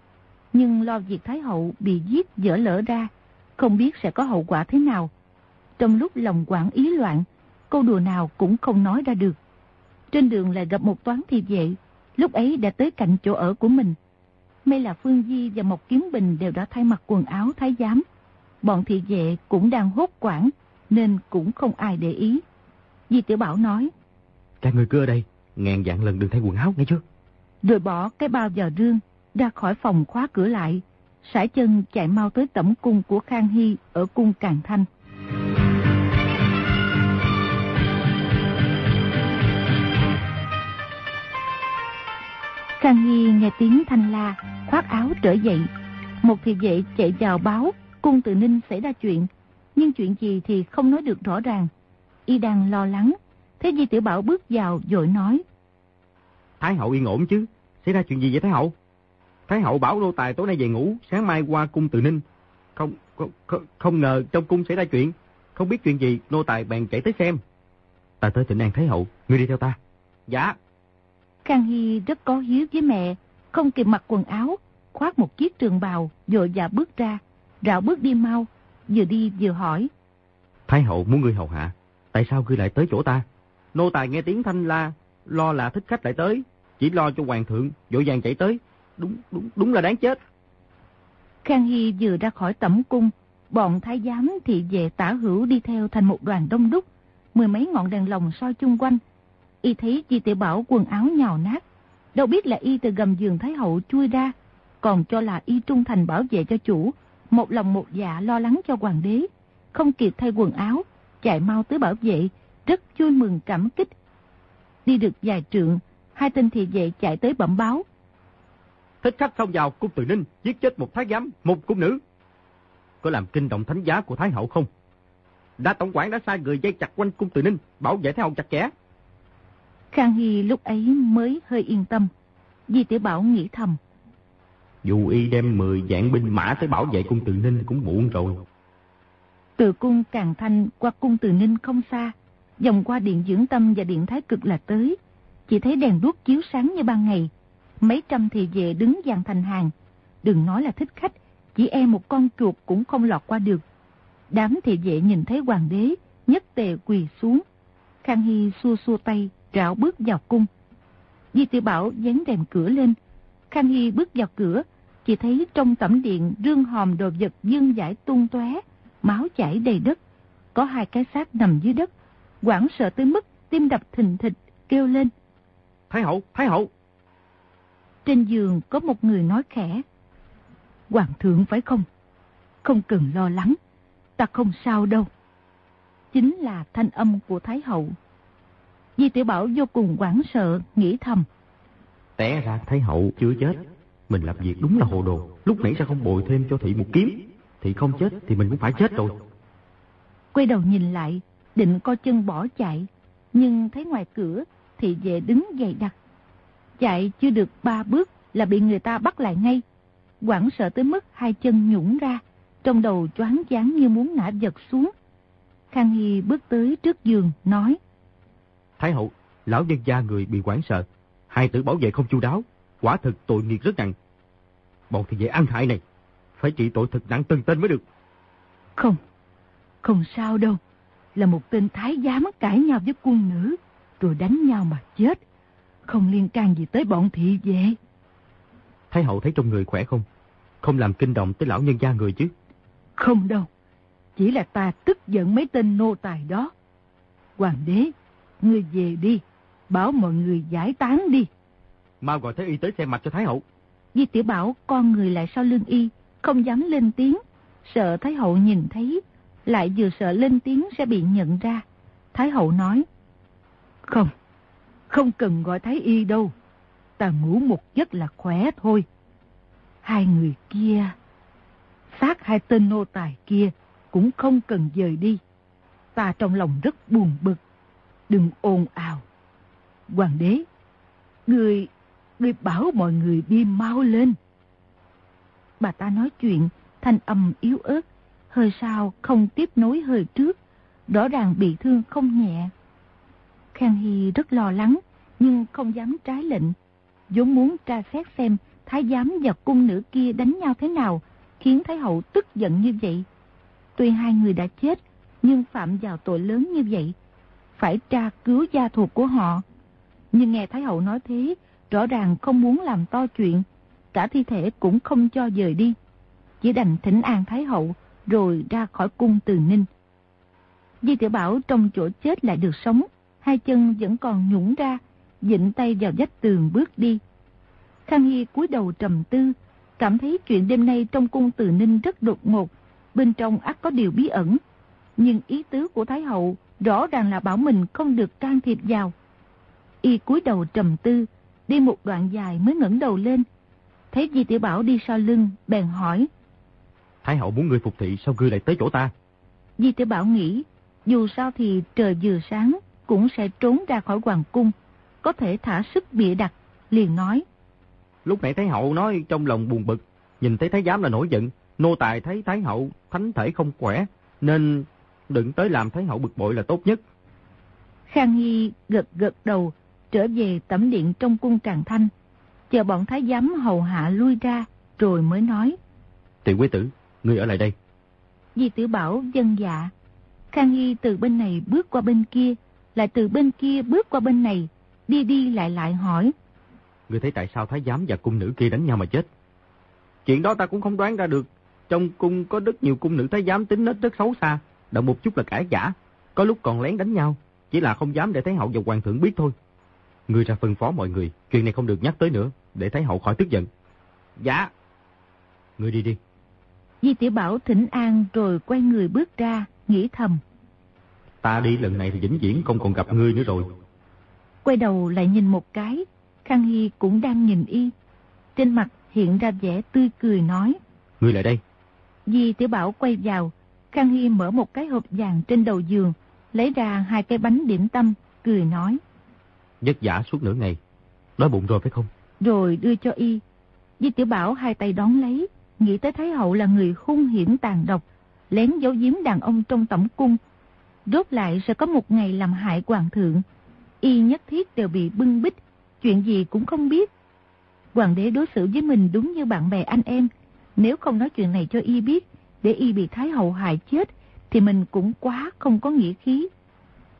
nhưng lo việc Thái Hậu bị giết dở lỡ ra, không biết sẽ có hậu quả thế nào. Trong lúc lòng quản ý loạn, câu đùa nào cũng không nói ra được. Trên đường lại gặp một toán thị vệ, lúc ấy đã tới cạnh chỗ ở của mình. May là Phương Di và một Kiếm Bình đều đã thay mặc quần áo thái giám. Bọn thị vệ cũng đang hốt quảng, nên cũng không ai để ý. Di Tiểu Bảo nói,
Các người cứ ở đây, ngàn dạng lần đừng thay quần áo, nghe chưa?
Rồi bỏ cái bao vào rương, ra khỏi phòng khóa cửa lại, sải chân chạy mau tới tẩm cung của Khang Hy ở cung Càng Thanh. Khang Hy nghe tiếng thanh la, khoác áo trở dậy. Một thị vệ chạy vào báo, cung tự ninh xảy ra chuyện, nhưng chuyện gì thì không nói được rõ ràng. Y đang lo lắng, thế Di Tiểu Bảo bước vào rồi nói.
Thái hậu yên ổn chứ, xảy ra chuyện gì vậy Thái hậu? Thái hậu bảo nô tài tối nay về ngủ, sáng mai qua cung từ ninh. Không, không, không, không ngờ trong cung xảy ra chuyện, không biết chuyện gì, nô tài bèn chạy tới xem. Ta tới thịnh an Thái hậu, ngươi đi theo ta. Dạ.
Khang Hy rất có hiếu với mẹ, không kịp mặc quần áo, khoác một chiếc trường bào, dội dạ bước ra, rảo bước đi mau, vừa đi vừa hỏi.
Thái hậu muốn ngươi hầu hạ, tại sao ngươi lại tới chỗ ta? Nô tài nghe tiếng thanh la, lo là thích khách lại tới, chỉ lo cho hoàng thượng, vội vàng chạy tới, đúng đúng đúng là đáng chết.
Khang Hy vừa ra khỏi tẩm cung, bọn thái giám thị về tả hữu đi theo thành một đoàn đông đúc, mười mấy ngọn đèn lồng soi chung quanh. Y thấy Chi Tiểu Bảo quần áo nhào nát, đâu biết là y từ gầm giường Thái Hậu chui ra, còn cho là y trung thành bảo vệ cho chủ, một lòng một dạ lo lắng cho hoàng đế, không kịp thay quần áo, chạy mau tới bảo vệ, rất vui mừng cảm kích. Đi được vài trượng, hai tên thị vệ chạy tới bẩm báo,
thích khách xông vào cung từ ninh, giết chết một thái giám, một cung nữ. Có làm kinh động thánh giá của Thái hậu không? Đa tổng quản đã sai người dây chặt quanh cung từ ninh, bảo vệ Thái hậu chặt chẽ.
Khang Hy lúc ấy mới hơi yên tâm. Di tiểu Bảo nghĩ thầm.
Dù y đem 10 dạng binh mã tới bảo vệ cung từ ninh cũng muộn rồi.
Từ cung Càng Thanh qua cung từ ninh không xa, dòng qua điện dưỡng tâm và điện thái cực là tới. Chỉ thấy đèn đuốc chiếu sáng như ban ngày, Mấy trăm thị vệ đứng dàn thành hàng. Đừng nói là thích khách, chỉ e một con chuột cũng không lọt qua được. Đám thị vệ nhìn thấy hoàng đế, nhất tề quỳ xuống. Khang Hy xua xua tay, rảo bước vào cung. Di tiểu Bảo dán rèm cửa lên. Khang Hy bước vào cửa, chỉ thấy trong tẩm điện rương hòm đồ vật dương giải tung tóe, máu chảy đầy đất. Có hai cái xác nằm dưới đất. Quảng sợ tới mức tim đập thình thịch, kêu lên.
Thái hậu, Thái hậu!
Trên giường có một người nói khẽ. Hoàng thượng phải không? Không cần lo lắng, ta không sao đâu. Chính là thanh âm của Thái hậu. Di tiểu Bảo vô cùng quảng sợ, nghĩ thầm.
Té ra Thái hậu chưa chết. Mình làm việc đúng là hồ đồ. Lúc nãy sao không bồi thêm cho thị một kiếm? Thị không chết thì mình cũng phải chết rồi.
Quay đầu nhìn lại, định co chân bỏ chạy. Nhưng thấy ngoài cửa, thị vệ đứng dày đặc. Chạy chưa được ba bước là bị người ta bắt lại ngay. Quảng sợ tới mức hai chân nhũng ra, trong đầu choáng váng như muốn ngã giật xuống. Khang Hy bước tới trước giường, nói.
Thái hậu, lão nhân gia người bị quảng sợ. Hai tử bảo vệ không chu đáo, quả thực tội nghiệp rất nặng. Bọn thì dễ ăn hại này, phải trị tội thật nặng tân tên mới được.
Không, không sao đâu. Là một tên thái giám cãi nhau với quân nữ, rồi đánh nhau mà chết không liên can gì tới bọn thị vệ.
Thái hậu thấy trong người khỏe không? Không làm kinh động tới lão nhân gia người chứ?
Không đâu. Chỉ là ta tức giận mấy tên nô tài đó. Hoàng đế, ngươi về đi, bảo mọi người giải tán đi.
Mau gọi Thái Y tới xem mạch cho Thái Hậu.
Di Tiểu Bảo con người lại sau lưng y, không dám lên tiếng, sợ Thái Hậu nhìn thấy, lại vừa sợ lên tiếng sẽ bị nhận ra. Thái Hậu nói, Không, không cần gọi Thái Y đâu, ta ngủ một giấc là khỏe thôi. Hai người kia, xác hai tên nô tài kia cũng không cần dời đi. Ta trong lòng rất buồn bực, đừng ồn ào. Hoàng đế, người, Ngươi bảo mọi người đi mau lên. Bà ta nói chuyện, thanh âm yếu ớt, hơi sau không tiếp nối hơi trước, rõ ràng bị thương không nhẹ. Khang Hy rất lo lắng, nhưng không dám trái lệnh, vốn muốn tra xét xem thái giám và cung nữ kia đánh nhau thế nào, khiến Thái Hậu tức giận như vậy. Tuy hai người đã chết, nhưng phạm vào tội lớn như vậy, phải tra cứu gia thuộc của họ. Nhưng nghe Thái Hậu nói thế, rõ ràng không muốn làm to chuyện, cả thi thể cũng không cho dời đi. Chỉ đành thỉnh an Thái Hậu, rồi ra khỏi cung từ ninh. Di tiểu Bảo trong chỗ chết lại được sống, hai chân vẫn còn nhũng ra, dịnh tay vào vách tường bước đi. Khang Hy cúi đầu trầm tư, cảm thấy chuyện đêm nay trong cung từ ninh rất đột ngột, bên trong ắt có điều bí ẩn. Nhưng ý tứ của Thái Hậu rõ ràng là bảo mình không được can thiệp vào. Y cúi đầu trầm tư, đi một đoạn dài mới ngẩng đầu lên. Thấy Di Tiểu Bảo đi sau lưng, bèn hỏi.
Thái Hậu muốn ngươi phục thị, sao ngươi lại tới chỗ ta?
Di Tiểu Bảo nghĩ, dù sao thì trời vừa sáng, cũng sẽ trốn ra khỏi hoàng cung, có thể thả sức bịa đặt, liền nói.
Lúc nãy Thái Hậu nói trong lòng buồn bực, nhìn thấy Thái Giám là nổi giận, nô tài thấy Thái Hậu thánh thể không khỏe, nên đừng tới làm Thái Hậu bực bội là tốt nhất.
Khang Hy gật gật đầu, trở về tẩm điện trong cung Tràng Thanh, chờ bọn Thái Giám hầu hạ lui ra, rồi mới nói.
Tiểu quý tử, ngươi ở lại đây.
Di tử bảo dân dạ. Khang Hy từ bên này bước qua bên kia, lại từ bên kia bước qua bên này, đi đi lại lại hỏi.
Ngươi thấy tại sao thái giám và cung nữ kia đánh nhau mà chết? Chuyện đó ta cũng không đoán ra được. Trong cung có rất nhiều cung nữ thái giám tính nết rất xấu xa, động một chút là cãi giả, có lúc còn lén đánh nhau, chỉ là không dám để Thái Hậu và Hoàng thượng biết thôi. Ngươi ra phân phó mọi người, chuyện này không được nhắc tới nữa, để Thái Hậu khỏi tức giận. Dạ. Ngươi đi đi.
Di Tiểu Bảo thỉnh an rồi quay người bước ra, nghĩ thầm.
Ta đi lần này thì vĩnh viễn không còn gặp ngươi nữa rồi.
Quay đầu lại nhìn một cái, Khang Hy cũng đang nhìn y. Trên mặt hiện ra vẻ tươi cười nói.
Ngươi lại đây.
Di Tiểu Bảo quay vào, Khang Hy mở một cái hộp vàng trên đầu giường, lấy ra hai cái bánh điểm tâm, cười nói.
Giấc giả suốt nửa ngày, đói bụng rồi phải không?
Rồi đưa cho y. Di Tiểu Bảo hai tay đón lấy, nghĩ tới Thái Hậu là người hung hiểm tàn độc, lén giấu giếm đàn ông trong tổng cung. Rốt lại sẽ có một ngày làm hại hoàng thượng. Y nhất thiết đều bị bưng bích, chuyện gì cũng không biết. Hoàng đế đối xử với mình đúng như bạn bè anh em. Nếu không nói chuyện này cho y biết, để y bị Thái Hậu hại chết, thì mình cũng quá không có nghĩa khí.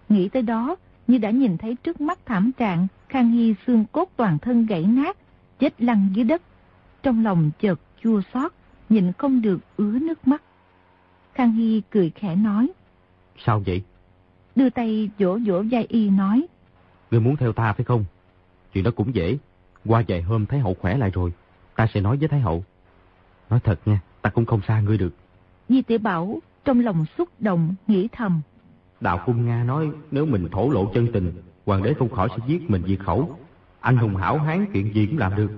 Nghĩ tới đó, như đã nhìn thấy trước mắt thảm trạng, Khang Hy xương cốt toàn thân gãy nát, chết lăn dưới đất. Trong lòng chợt chua xót, nhìn không được ứa nước mắt. Khang Hy cười khẽ nói.
Sao vậy?
Đưa tay vỗ vỗ vai y nói.
Ngươi muốn theo ta phải không? Chuyện đó cũng dễ. Qua vài hôm Thái Hậu khỏe lại rồi. Ta sẽ nói với Thái Hậu. Nói thật nha, ta cũng không xa ngươi được.
Di tiểu Bảo trong lòng xúc động, nghĩ thầm.
Đạo Cung Nga nói nếu mình thổ lộ chân tình, hoàng đế không khỏi sẽ giết mình diệt khẩu. Anh hùng hảo hán chuyện gì cũng làm được.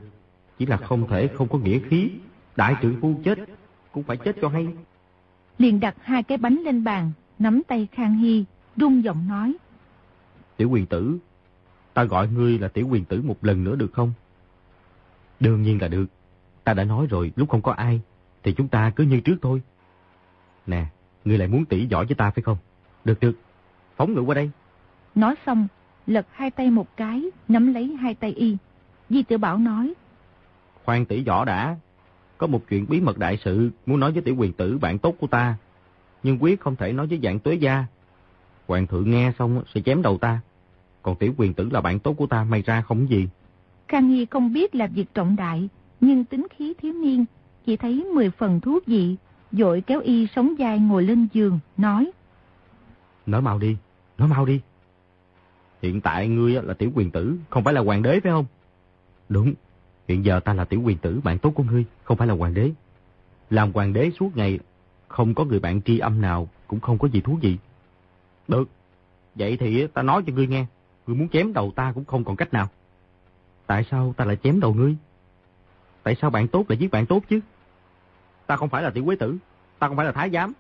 Chỉ là không thể không có nghĩa khí. Đại trưởng phu chết, cũng phải chết cho hay.
Liền đặt hai cái bánh lên bàn, nắm tay Khang Hy, rung giọng nói.
Tiểu quyền tử, ta gọi ngươi là tiểu quyền tử một lần nữa được không? Đương nhiên là được. Ta đã nói rồi, lúc không có ai, thì chúng ta cứ như trước thôi. Nè, ngươi lại muốn tỉ giỏi với ta phải không? Được được, phóng ngựa qua đây.
Nói xong, lật hai tay một cái, nắm lấy hai tay y. Di tiểu Bảo nói.
Khoan tỉ võ đã. Có một chuyện bí mật đại sự muốn nói với tiểu quyền tử bạn tốt của ta. Nhưng quyết không thể nói với dạng tuế gia. Hoàng thượng nghe xong sẽ chém đầu ta. Còn tiểu quyền tử là bạn tốt của ta may ra không gì.
Khang Nghi không biết là việc trọng đại, nhưng tính khí thiếu niên, chỉ thấy mười phần thuốc vị, dội kéo y sống dài ngồi lên giường, nói.
Nói mau đi, Nói mau đi. Hiện tại ngươi là tiểu quyền tử, không phải là hoàng đế phải không? Đúng, hiện giờ ta là tiểu quyền tử, bạn tốt của ngươi, không phải là hoàng đế. Làm hoàng đế suốt ngày, không có người bạn tri âm nào, cũng không có gì thú vị. Được, vậy thì ta nói cho ngươi nghe, ngươi muốn chém đầu ta cũng không còn cách nào. Tại sao ta lại chém đầu ngươi? Tại sao bạn tốt lại giết bạn tốt chứ? Ta không phải là tiểu quế tử, ta không phải là thái giám.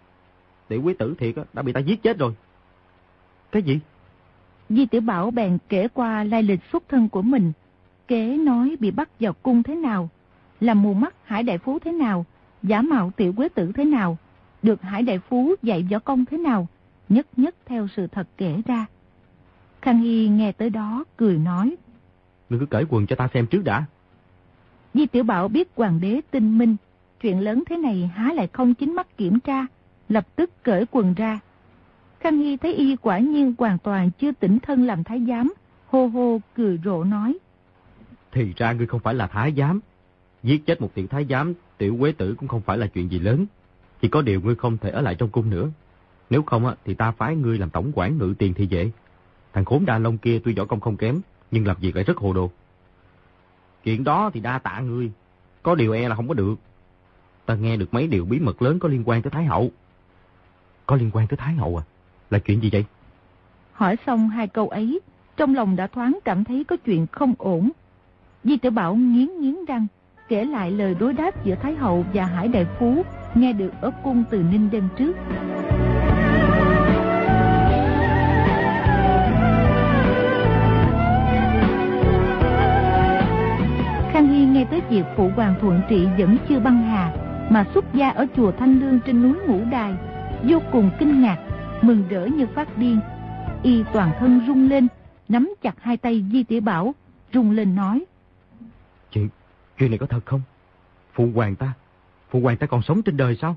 Tiểu quế tử thiệt đã bị ta giết chết rồi. Cái gì?
Di Tiểu Bảo bèn kể qua lai lịch xuất thân của mình, kế nói bị bắt vào cung thế nào, làm mù mắt Hải Đại Phú thế nào, giả mạo tiểu quế tử thế nào, được Hải Đại Phú dạy võ công thế nào, nhất nhất theo sự thật kể ra. Khang Hy nghe tới đó, cười nói.
Ngươi cứ cởi quần cho ta xem trước đã.
Di Tiểu Bảo biết hoàng đế tinh minh, chuyện lớn thế này há lại không chính mắt kiểm tra, lập tức cởi quần ra. Khang Hy thấy y quả nhiên hoàn toàn chưa tỉnh thân làm thái giám, hô hô cười rộ nói.
Thì ra ngươi không phải là thái giám. Giết chết một tiểu thái giám, tiểu quế tử cũng không phải là chuyện gì lớn. Chỉ có điều ngươi không thể ở lại trong cung nữa. Nếu không á, thì ta phái ngươi làm tổng quản ngự tiền thì dễ. Thằng khốn đa lông kia tuy võ công không kém, nhưng làm việc lại rất hồ đồ. Chuyện đó thì đa tạ ngươi. Có điều e là không có được. Ta nghe được mấy điều bí mật lớn có liên quan tới Thái Hậu. Có liên quan tới Thái Hậu à? Là chuyện gì vậy?
Hỏi xong hai câu ấy, trong lòng đã thoáng cảm thấy có chuyện không ổn. Di tử Bảo nghiến nghiến răng, kể lại lời đối đáp giữa Thái Hậu và Hải Đại Phú, nghe được ở cung từ Ninh đêm trước. Khang Hy nghe tới việc phụ hoàng thuận trị vẫn chưa băng hà, mà xuất gia ở chùa Thanh Lương trên núi Ngũ Đài, vô cùng kinh ngạc, mừng rỡ như phát điên. Y toàn thân rung lên, nắm chặt hai tay Di Tiểu Bảo, rung lên nói.
Chuyện, chuyện này có thật không? Phụ hoàng ta, phụ hoàng ta còn sống trên đời sao?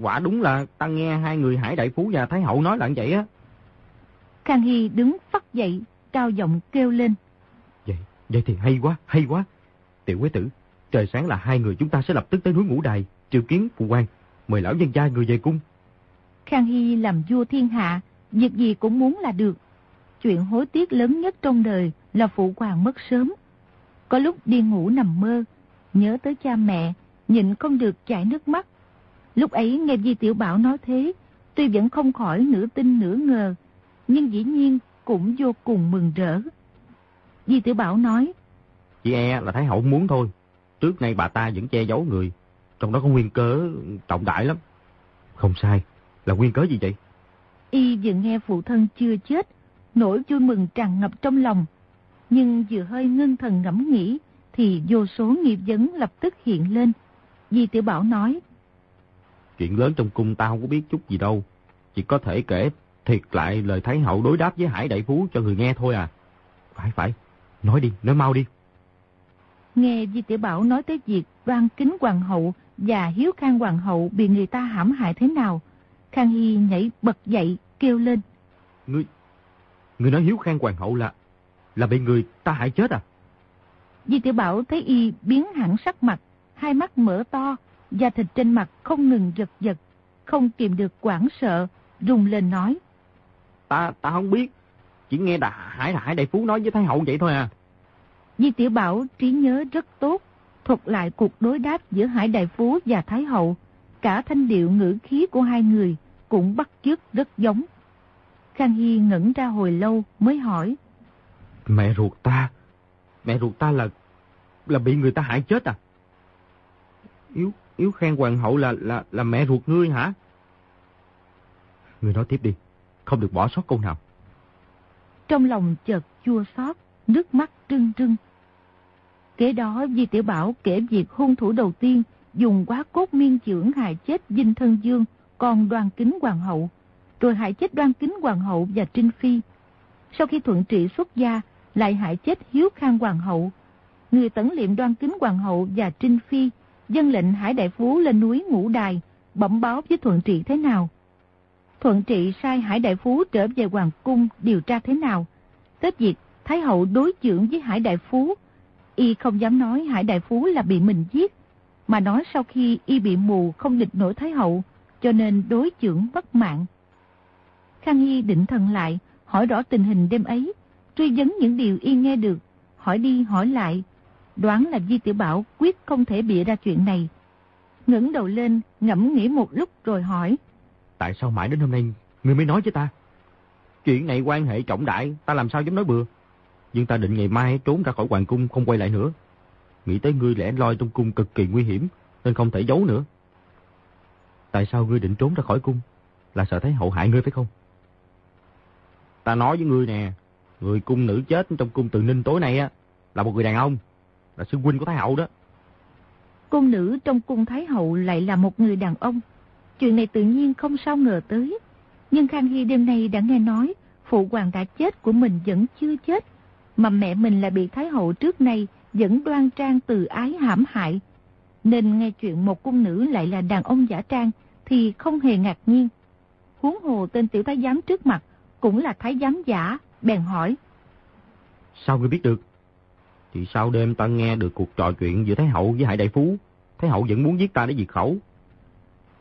Quả đúng là ta nghe hai người Hải Đại Phú và Thái Hậu nói là vậy á.
Khang Hy đứng phát dậy, cao giọng kêu lên.
Vậy, vậy thì hay quá, hay quá. Tiểu quế tử, trời sáng là hai người chúng ta sẽ lập tức tới núi Ngũ Đài, triều kiến phụ hoàng, mời lão dân gia người về cung.
Khang Hy làm vua thiên hạ, việc gì cũng muốn là được. Chuyện hối tiếc lớn nhất trong đời là phụ hoàng mất sớm. Có lúc đi ngủ nằm mơ, nhớ tới cha mẹ, nhịn không được chảy nước mắt. Lúc ấy nghe Di Tiểu Bảo nói thế, tuy vẫn không khỏi nửa tin nửa ngờ, nhưng dĩ nhiên cũng vô cùng mừng rỡ. Di Tiểu Bảo nói,
Chị e là Thái Hậu muốn thôi, trước nay bà ta vẫn che giấu người, trong đó có nguyên cớ trọng đại lắm. Không sai, là nguyên cớ gì vậy?
Y vừa nghe phụ thân chưa chết, nỗi vui mừng tràn ngập trong lòng. Nhưng vừa hơi ngưng thần ngẫm nghĩ, thì vô số nghiệp vấn lập tức hiện lên. Di Tiểu Bảo nói,
Chuyện lớn trong cung ta không có biết chút gì đâu. Chỉ có thể kể thiệt lại lời Thái Hậu đối đáp với Hải Đại Phú cho người nghe thôi à. Phải phải, nói đi, nói mau đi.
Nghe Di Tiểu Bảo nói tới việc đoan kính hoàng hậu và hiếu khang hoàng hậu bị người ta hãm hại thế nào, Khang Hy nhảy bật dậy, kêu lên.
Ngươi, ngươi nói hiếu khang hoàng hậu là, là bị người ta hại chết à?
Di Tiểu Bảo thấy y biến hẳn sắc mặt, hai mắt mở to, da thịt trên mặt không ngừng giật giật, không kìm được quảng sợ, rùng lên nói.
Ta, ta không biết, chỉ nghe đã Hải Hải Đại Phú nói với Thái Hậu vậy thôi à.
Di Tiểu Bảo trí nhớ rất tốt, thuật lại cuộc đối đáp giữa Hải Đại Phú và Thái Hậu, cả thanh điệu ngữ khí của hai người cũng bắt chước rất giống. Khang Hy ngẩn ra hồi lâu mới hỏi.
Mẹ ruột ta, mẹ ruột ta là là bị người ta hại chết à? Yếu, Yếu khen hoàng hậu là là là mẹ ruột ngươi hả? Ngươi nói tiếp đi, không được bỏ sót câu nào.
Trong lòng chợt chua xót, nước mắt trưng trưng. Kế đó Di Tiểu Bảo kể việc hung thủ đầu tiên dùng quá cốt miên trưởng hại chết Dinh Thân Dương, còn đoan kính hoàng hậu, rồi hại chết đoan kính hoàng hậu và Trinh Phi. Sau khi thuận trị xuất gia, lại hại chết Hiếu Khang hoàng hậu. Người tấn liệm đoan kính hoàng hậu và Trinh Phi, dân lệnh Hải Đại Phú lên núi Ngũ Đài, bẩm báo với thuận trị thế nào. Thuận trị sai Hải Đại Phú trở về Hoàng Cung điều tra thế nào. tết việc Thái Hậu đối dưỡng với Hải Đại Phú, y không dám nói Hải Đại Phú là bị mình giết, mà nói sau khi y bị mù không địch nổi Thái Hậu, cho nên đối chưởng bất mạng. Khang Hy định thần lại, hỏi rõ tình hình đêm ấy, truy vấn những điều y nghe được, hỏi đi hỏi lại. Đoán là Di Tiểu Bảo quyết không thể bịa ra chuyện này. ngẩng đầu lên, ngẫm nghĩ một lúc rồi hỏi.
Tại sao mãi đến hôm nay ngươi mới nói với ta? Chuyện này quan hệ trọng đại, ta làm sao dám nói bừa. Nhưng ta định ngày mai trốn ra khỏi hoàng cung không quay lại nữa. Nghĩ tới ngươi lẽ loi trong cung cực kỳ nguy hiểm, nên không thể giấu nữa. Tại sao ngươi định trốn ra khỏi cung? Là sợ thấy hậu hại ngươi phải không? Ta nói với ngươi nè, người cung nữ chết trong cung từ ninh tối nay á, là một người đàn ông, là sư huynh của Thái Hậu đó.
Cung nữ trong cung Thái Hậu lại là một người đàn ông. Chuyện này tự nhiên không sao ngờ tới. Nhưng Khang Hy đêm nay đã nghe nói phụ hoàng đã chết của mình vẫn chưa chết. Mà mẹ mình là bị Thái Hậu trước nay vẫn đoan trang từ ái hãm hại. Nên nghe chuyện một cung nữ lại là đàn ông giả trang thì không hề ngạc nhiên. Huống hồ tên tiểu thái giám trước mặt cũng là thái giám giả, bèn hỏi.
Sao ngươi biết được? Thì sau đêm ta nghe được cuộc trò chuyện giữa Thái Hậu với Hải Đại Phú. Thái Hậu vẫn muốn giết ta để diệt khẩu.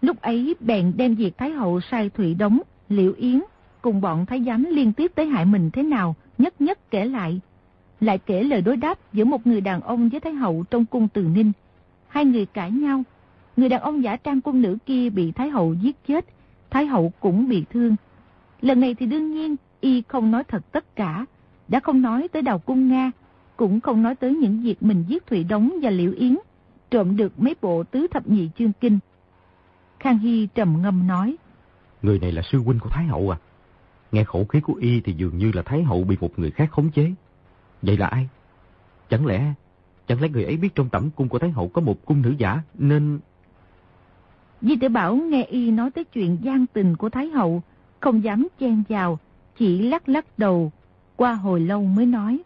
Lúc ấy bèn đem việc Thái Hậu sai Thủy Đống, Liễu Yến cùng bọn Thái giám liên tiếp tới hại mình thế nào, nhất nhất kể lại. Lại kể lời đối đáp giữa một người đàn ông với Thái Hậu trong cung Từ Ninh. Hai người cãi nhau. Người đàn ông giả trang quân nữ kia bị Thái Hậu giết chết. Thái Hậu cũng bị thương. Lần này thì đương nhiên y không nói thật tất cả. Đã không nói tới đào cung Nga, cũng không nói tới những việc mình giết Thủy Đống và Liễu Yến, trộm được mấy bộ tứ thập nhị chương kinh. Khang Hy trầm ngâm nói.
Người này là sư huynh của Thái Hậu à? Nghe khẩu khí của y thì dường như là Thái Hậu bị một người khác khống chế. Vậy là ai? Chẳng lẽ, chẳng lẽ người ấy biết trong tẩm cung của Thái Hậu có một cung nữ giả nên...
Di tử Bảo nghe y nói tới chuyện gian tình của Thái Hậu, không dám chen vào, chỉ lắc lắc đầu, qua hồi lâu mới nói.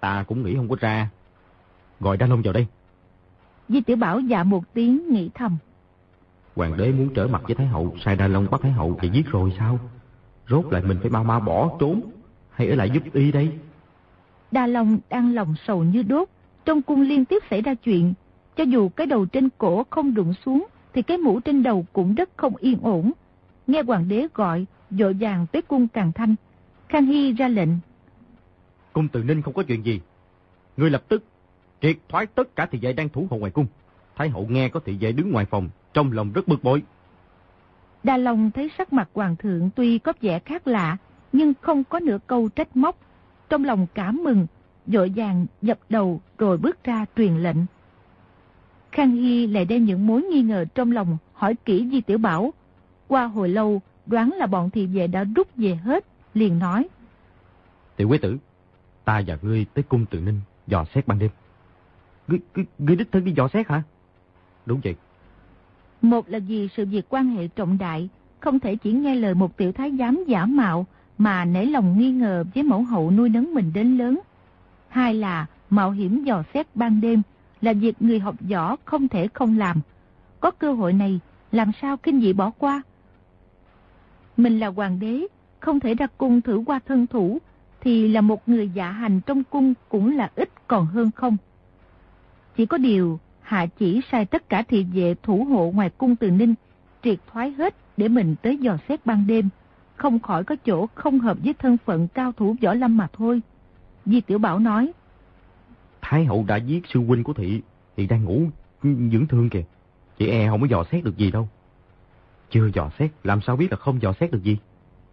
Ta cũng nghĩ không có ra. Gọi Đa Long vào đây.
Di Tiểu Bảo dạ một tiếng nghĩ thầm.
Hoàng đế muốn trở mặt với Thái Hậu, sai Đa Long bắt Thái Hậu thì giết rồi sao? Rốt lại mình phải mau mau bỏ trốn, hay ở lại giúp y đây?
Đa Long đang lòng sầu như đốt, trong cung liên tiếp xảy ra chuyện. Cho dù cái đầu trên cổ không đụng xuống, thì cái mũ trên đầu cũng rất không yên ổn. Nghe hoàng đế gọi, dội vàng tới cung Càng Thanh. Khang Hy ra lệnh.
Cung Từ Ninh không có chuyện gì. Ngươi lập tức triệt thoái tất cả thị vệ đang thủ hộ ngoài cung. Thái hậu nghe có thị vệ đứng ngoài phòng, trong lòng rất bực bội.
Đa Long thấy sắc mặt hoàng thượng tuy có vẻ khác lạ, nhưng không có nửa câu trách móc. Trong lòng cảm mừng, dội vàng dập đầu rồi bước ra truyền lệnh. Khang Hy lại đem những mối nghi ngờ trong lòng hỏi kỹ Di Tiểu Bảo. Qua hồi lâu, đoán là bọn thị vệ đã rút về hết, liền nói.
Tiểu quế tử, ta và ngươi tới cung tự ninh, dò xét ban đêm. Ngươi, đích thân đi dò xét hả? Đúng vậy.
Một là vì sự việc quan hệ trọng đại, không thể chỉ nghe lời một tiểu thái giám giả mạo mà nể lòng nghi ngờ với mẫu hậu nuôi nấng mình đến lớn. Hai là mạo hiểm dò xét ban đêm là việc người học võ không thể không làm. Có cơ hội này, làm sao kinh dị bỏ qua? Mình là hoàng đế, không thể ra cung thử qua thân thủ, thì là một người dạ hành trong cung cũng là ít còn hơn không. Chỉ có điều, hạ chỉ sai tất cả thị vệ thủ hộ ngoài cung từ ninh, triệt thoái hết để mình tới dò xét ban đêm, không khỏi có chỗ không hợp với thân phận cao thủ võ lâm mà thôi. Di Tiểu Bảo nói,
Thái hậu đã giết sư huynh của thị, thì đang ngủ dưỡng thương kìa. Chị e không có dò xét được gì đâu. Chưa dò xét, làm sao biết là không dò xét được gì?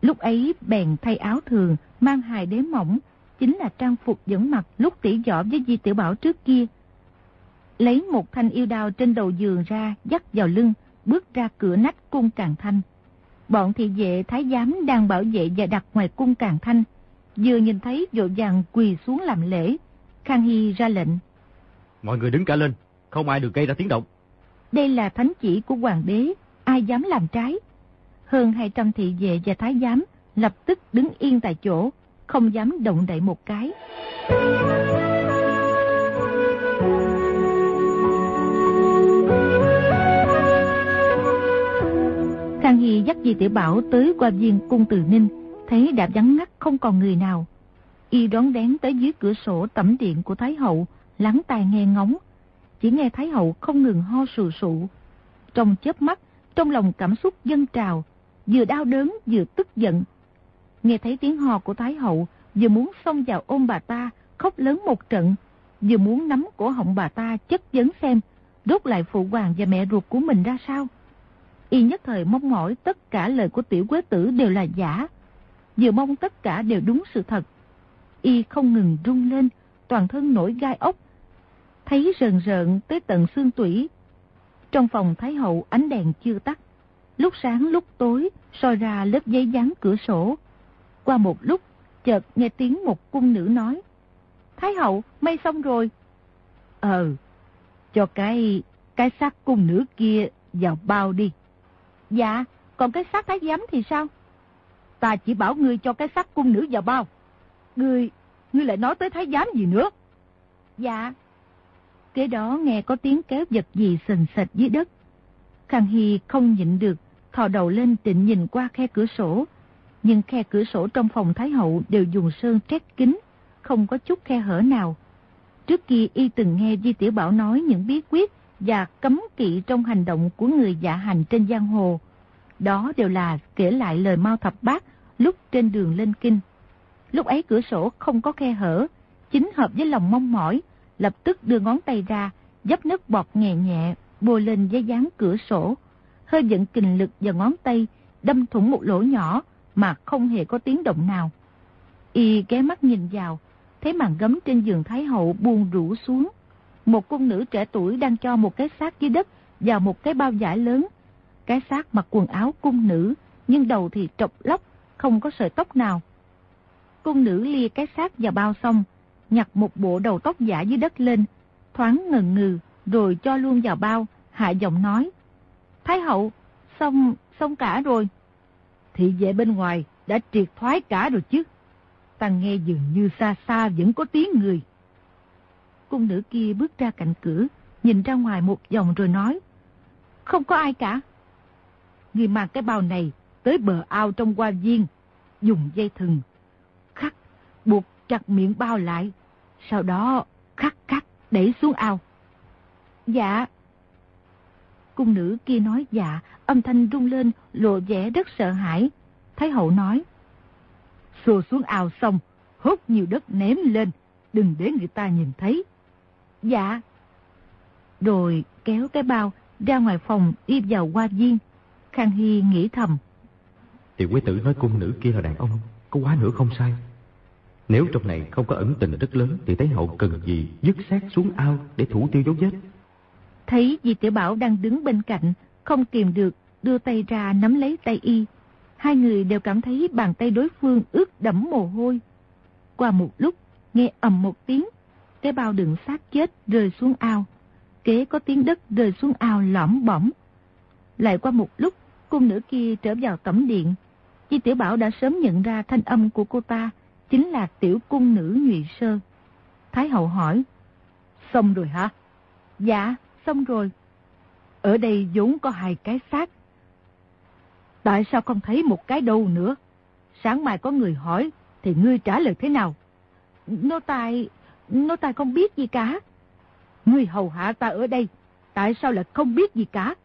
Lúc ấy bèn thay áo thường, mang hài đế mỏng, chính là trang phục dẫn mặt lúc tỉ võ với Di Tiểu Bảo trước kia. Lấy một thanh yêu đao trên đầu giường ra, dắt vào lưng, bước ra cửa nách cung Càng Thanh. Bọn thị vệ thái giám đang bảo vệ và đặt ngoài cung Càng Thanh, vừa nhìn thấy vội vàng quỳ xuống làm lễ. Khang Hy ra lệnh.
Mọi người đứng cả lên, không ai được gây ra tiếng động.
Đây là thánh chỉ của hoàng đế, ai dám làm trái. Hơn 200 thị vệ và thái giám lập tức đứng yên tại chỗ, không dám động đậy một cái. Khang Hy dắt Di Tiểu Bảo tới qua viên cung Từ Ninh, thấy đạp vắng ngắt không còn người nào. Y đón đén tới dưới cửa sổ tẩm điện của Thái Hậu, lắng tai nghe ngóng. Chỉ nghe Thái Hậu không ngừng ho sù sụ. Trong chớp mắt, trong lòng cảm xúc dân trào, vừa đau đớn vừa tức giận. Nghe thấy tiếng hò của Thái Hậu, vừa muốn xông vào ôm bà ta, khóc lớn một trận, vừa muốn nắm cổ họng bà ta chất vấn xem, đốt lại phụ hoàng và mẹ ruột của mình ra sao. Y nhất thời mong mỏi tất cả lời của tiểu quế tử đều là giả, vừa mong tất cả đều đúng sự thật. Y không ngừng rung lên, toàn thân nổi gai ốc, thấy rờn rợn tới tận xương tủy. Trong phòng Thái Hậu ánh đèn chưa tắt, lúc sáng lúc tối soi ra lớp giấy dán cửa sổ. Qua một lúc, chợt nghe tiếng một cung nữ nói, Thái Hậu, may xong rồi. Ờ, cho cái, cái xác cung nữ kia vào bao đi. Dạ, còn cái xác thái giám thì sao? Ta chỉ bảo ngươi cho cái xác cung nữ vào bao. Ngươi, ngươi lại nói tới thái giám gì nữa? Dạ. Kế đó nghe có tiếng kéo vật gì sình sạch dưới đất. Khang Hy không nhịn được, thò đầu lên định nhìn qua khe cửa sổ. Nhưng khe cửa sổ trong phòng Thái Hậu đều dùng sơn trét kín, không có chút khe hở nào. Trước kia y từng nghe Di Tiểu Bảo nói những bí quyết và cấm kỵ trong hành động của người dạ hành trên giang hồ. Đó đều là kể lại lời Mao Thập Bác lúc trên đường lên kinh. Lúc ấy cửa sổ không có khe hở, chính hợp với lòng mong mỏi, lập tức đưa ngón tay ra, dấp nước bọt nhẹ nhẹ, bôi lên giấy dán cửa sổ, hơi dẫn kình lực vào ngón tay, đâm thủng một lỗ nhỏ mà không hề có tiếng động nào. Y ghé mắt nhìn vào, thấy màn gấm trên giường Thái Hậu buông rủ xuống. Một cung nữ trẻ tuổi đang cho một cái xác dưới đất vào một cái bao giải lớn. Cái xác mặc quần áo cung nữ, nhưng đầu thì trọc lóc, không có sợi tóc nào. Cung nữ lia cái xác vào bao xong, nhặt một bộ đầu tóc giả dưới đất lên, thoáng ngần ngừ, rồi cho luôn vào bao, hạ giọng nói. Thái hậu, xong, xong cả rồi. Thị vệ bên ngoài đã triệt thoái cả rồi chứ. Ta nghe dường như xa xa vẫn có tiếng người. Cung nữ kia bước ra cạnh cửa, nhìn ra ngoài một vòng rồi nói. Không có ai cả. Người mang cái bao này tới bờ ao trong hoa viên, dùng dây thừng, buộc chặt miệng bao lại, sau đó khắc khắc đẩy xuống ao. Dạ. Cung nữ kia nói dạ, âm thanh rung lên, lộ vẻ rất sợ hãi. Thái hậu nói. Xô xuống ao xong, hút nhiều đất ném lên, đừng để người ta nhìn thấy. Dạ. Rồi kéo cái bao ra ngoài phòng đi vào qua viên. Khang Hy nghĩ thầm.
Tiểu quý tử nói cung nữ kia là đàn ông, có quá nữa không sai. Nếu trong này không có ẩn tình rất lớn thì Thái hậu cần gì dứt xác xuống ao để thủ tiêu dấu vết.
Thấy Di Tiểu Bảo đang đứng bên cạnh, không kìm được, đưa tay ra nắm lấy tay y. Hai người đều cảm thấy bàn tay đối phương ướt đẫm mồ hôi. Qua một lúc, nghe ầm một tiếng, cái bao đựng xác chết rơi xuống ao. Kế có tiếng đất rơi xuống ao lõm bỏng. Lại qua một lúc, cung nữ kia trở vào cẩm điện. Di Tiểu Bảo đã sớm nhận ra thanh âm của cô ta, chính là tiểu cung nữ Nhụy Sơ. Thái hậu hỏi, xong rồi hả? Dạ, xong rồi. Ở đây vốn có hai cái xác. Tại sao không thấy một cái đâu nữa? Sáng mai có người hỏi, thì ngươi trả lời thế nào? Nô tài, nô tài không biết gì cả. Ngươi hầu hạ ta ở đây, tại sao lại không biết gì cả?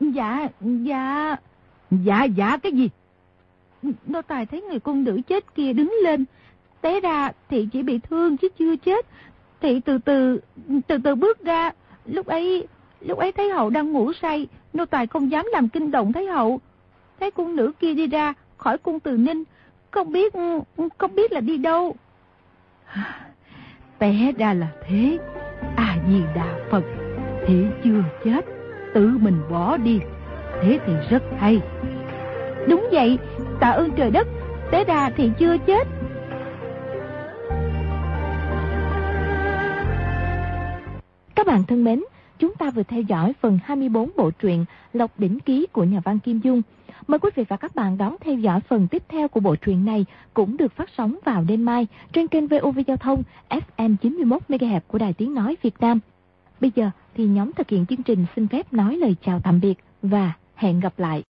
Dạ, dạ, dạ, dạ cái gì? Nô tài thấy người cung nữ chết kia đứng lên, té ra thì chỉ bị thương chứ chưa chết. Thị từ từ, từ từ bước ra, lúc ấy, lúc ấy thấy hậu đang ngủ say, nô tài không dám làm kinh động thấy hậu. Thấy cung nữ kia đi ra khỏi cung từ ninh, không biết, không biết là đi đâu. Té ra là thế, à di đà Phật, thị chưa chết, tự mình bỏ đi, thế thì rất hay. Đúng vậy, tạ ơn trời đất, tế ra thì chưa chết.
Các bạn thân mến, chúng ta vừa theo dõi phần 24 bộ truyện Lộc Đỉnh Ký của nhà văn Kim Dung. Mời quý vị và các bạn đón theo dõi phần tiếp theo của bộ truyện này cũng được phát sóng vào đêm mai trên kênh VOV Giao thông FM 91MHz của Đài Tiếng Nói Việt Nam. Bây giờ thì nhóm thực hiện chương trình xin phép nói lời chào tạm biệt và hẹn gặp lại.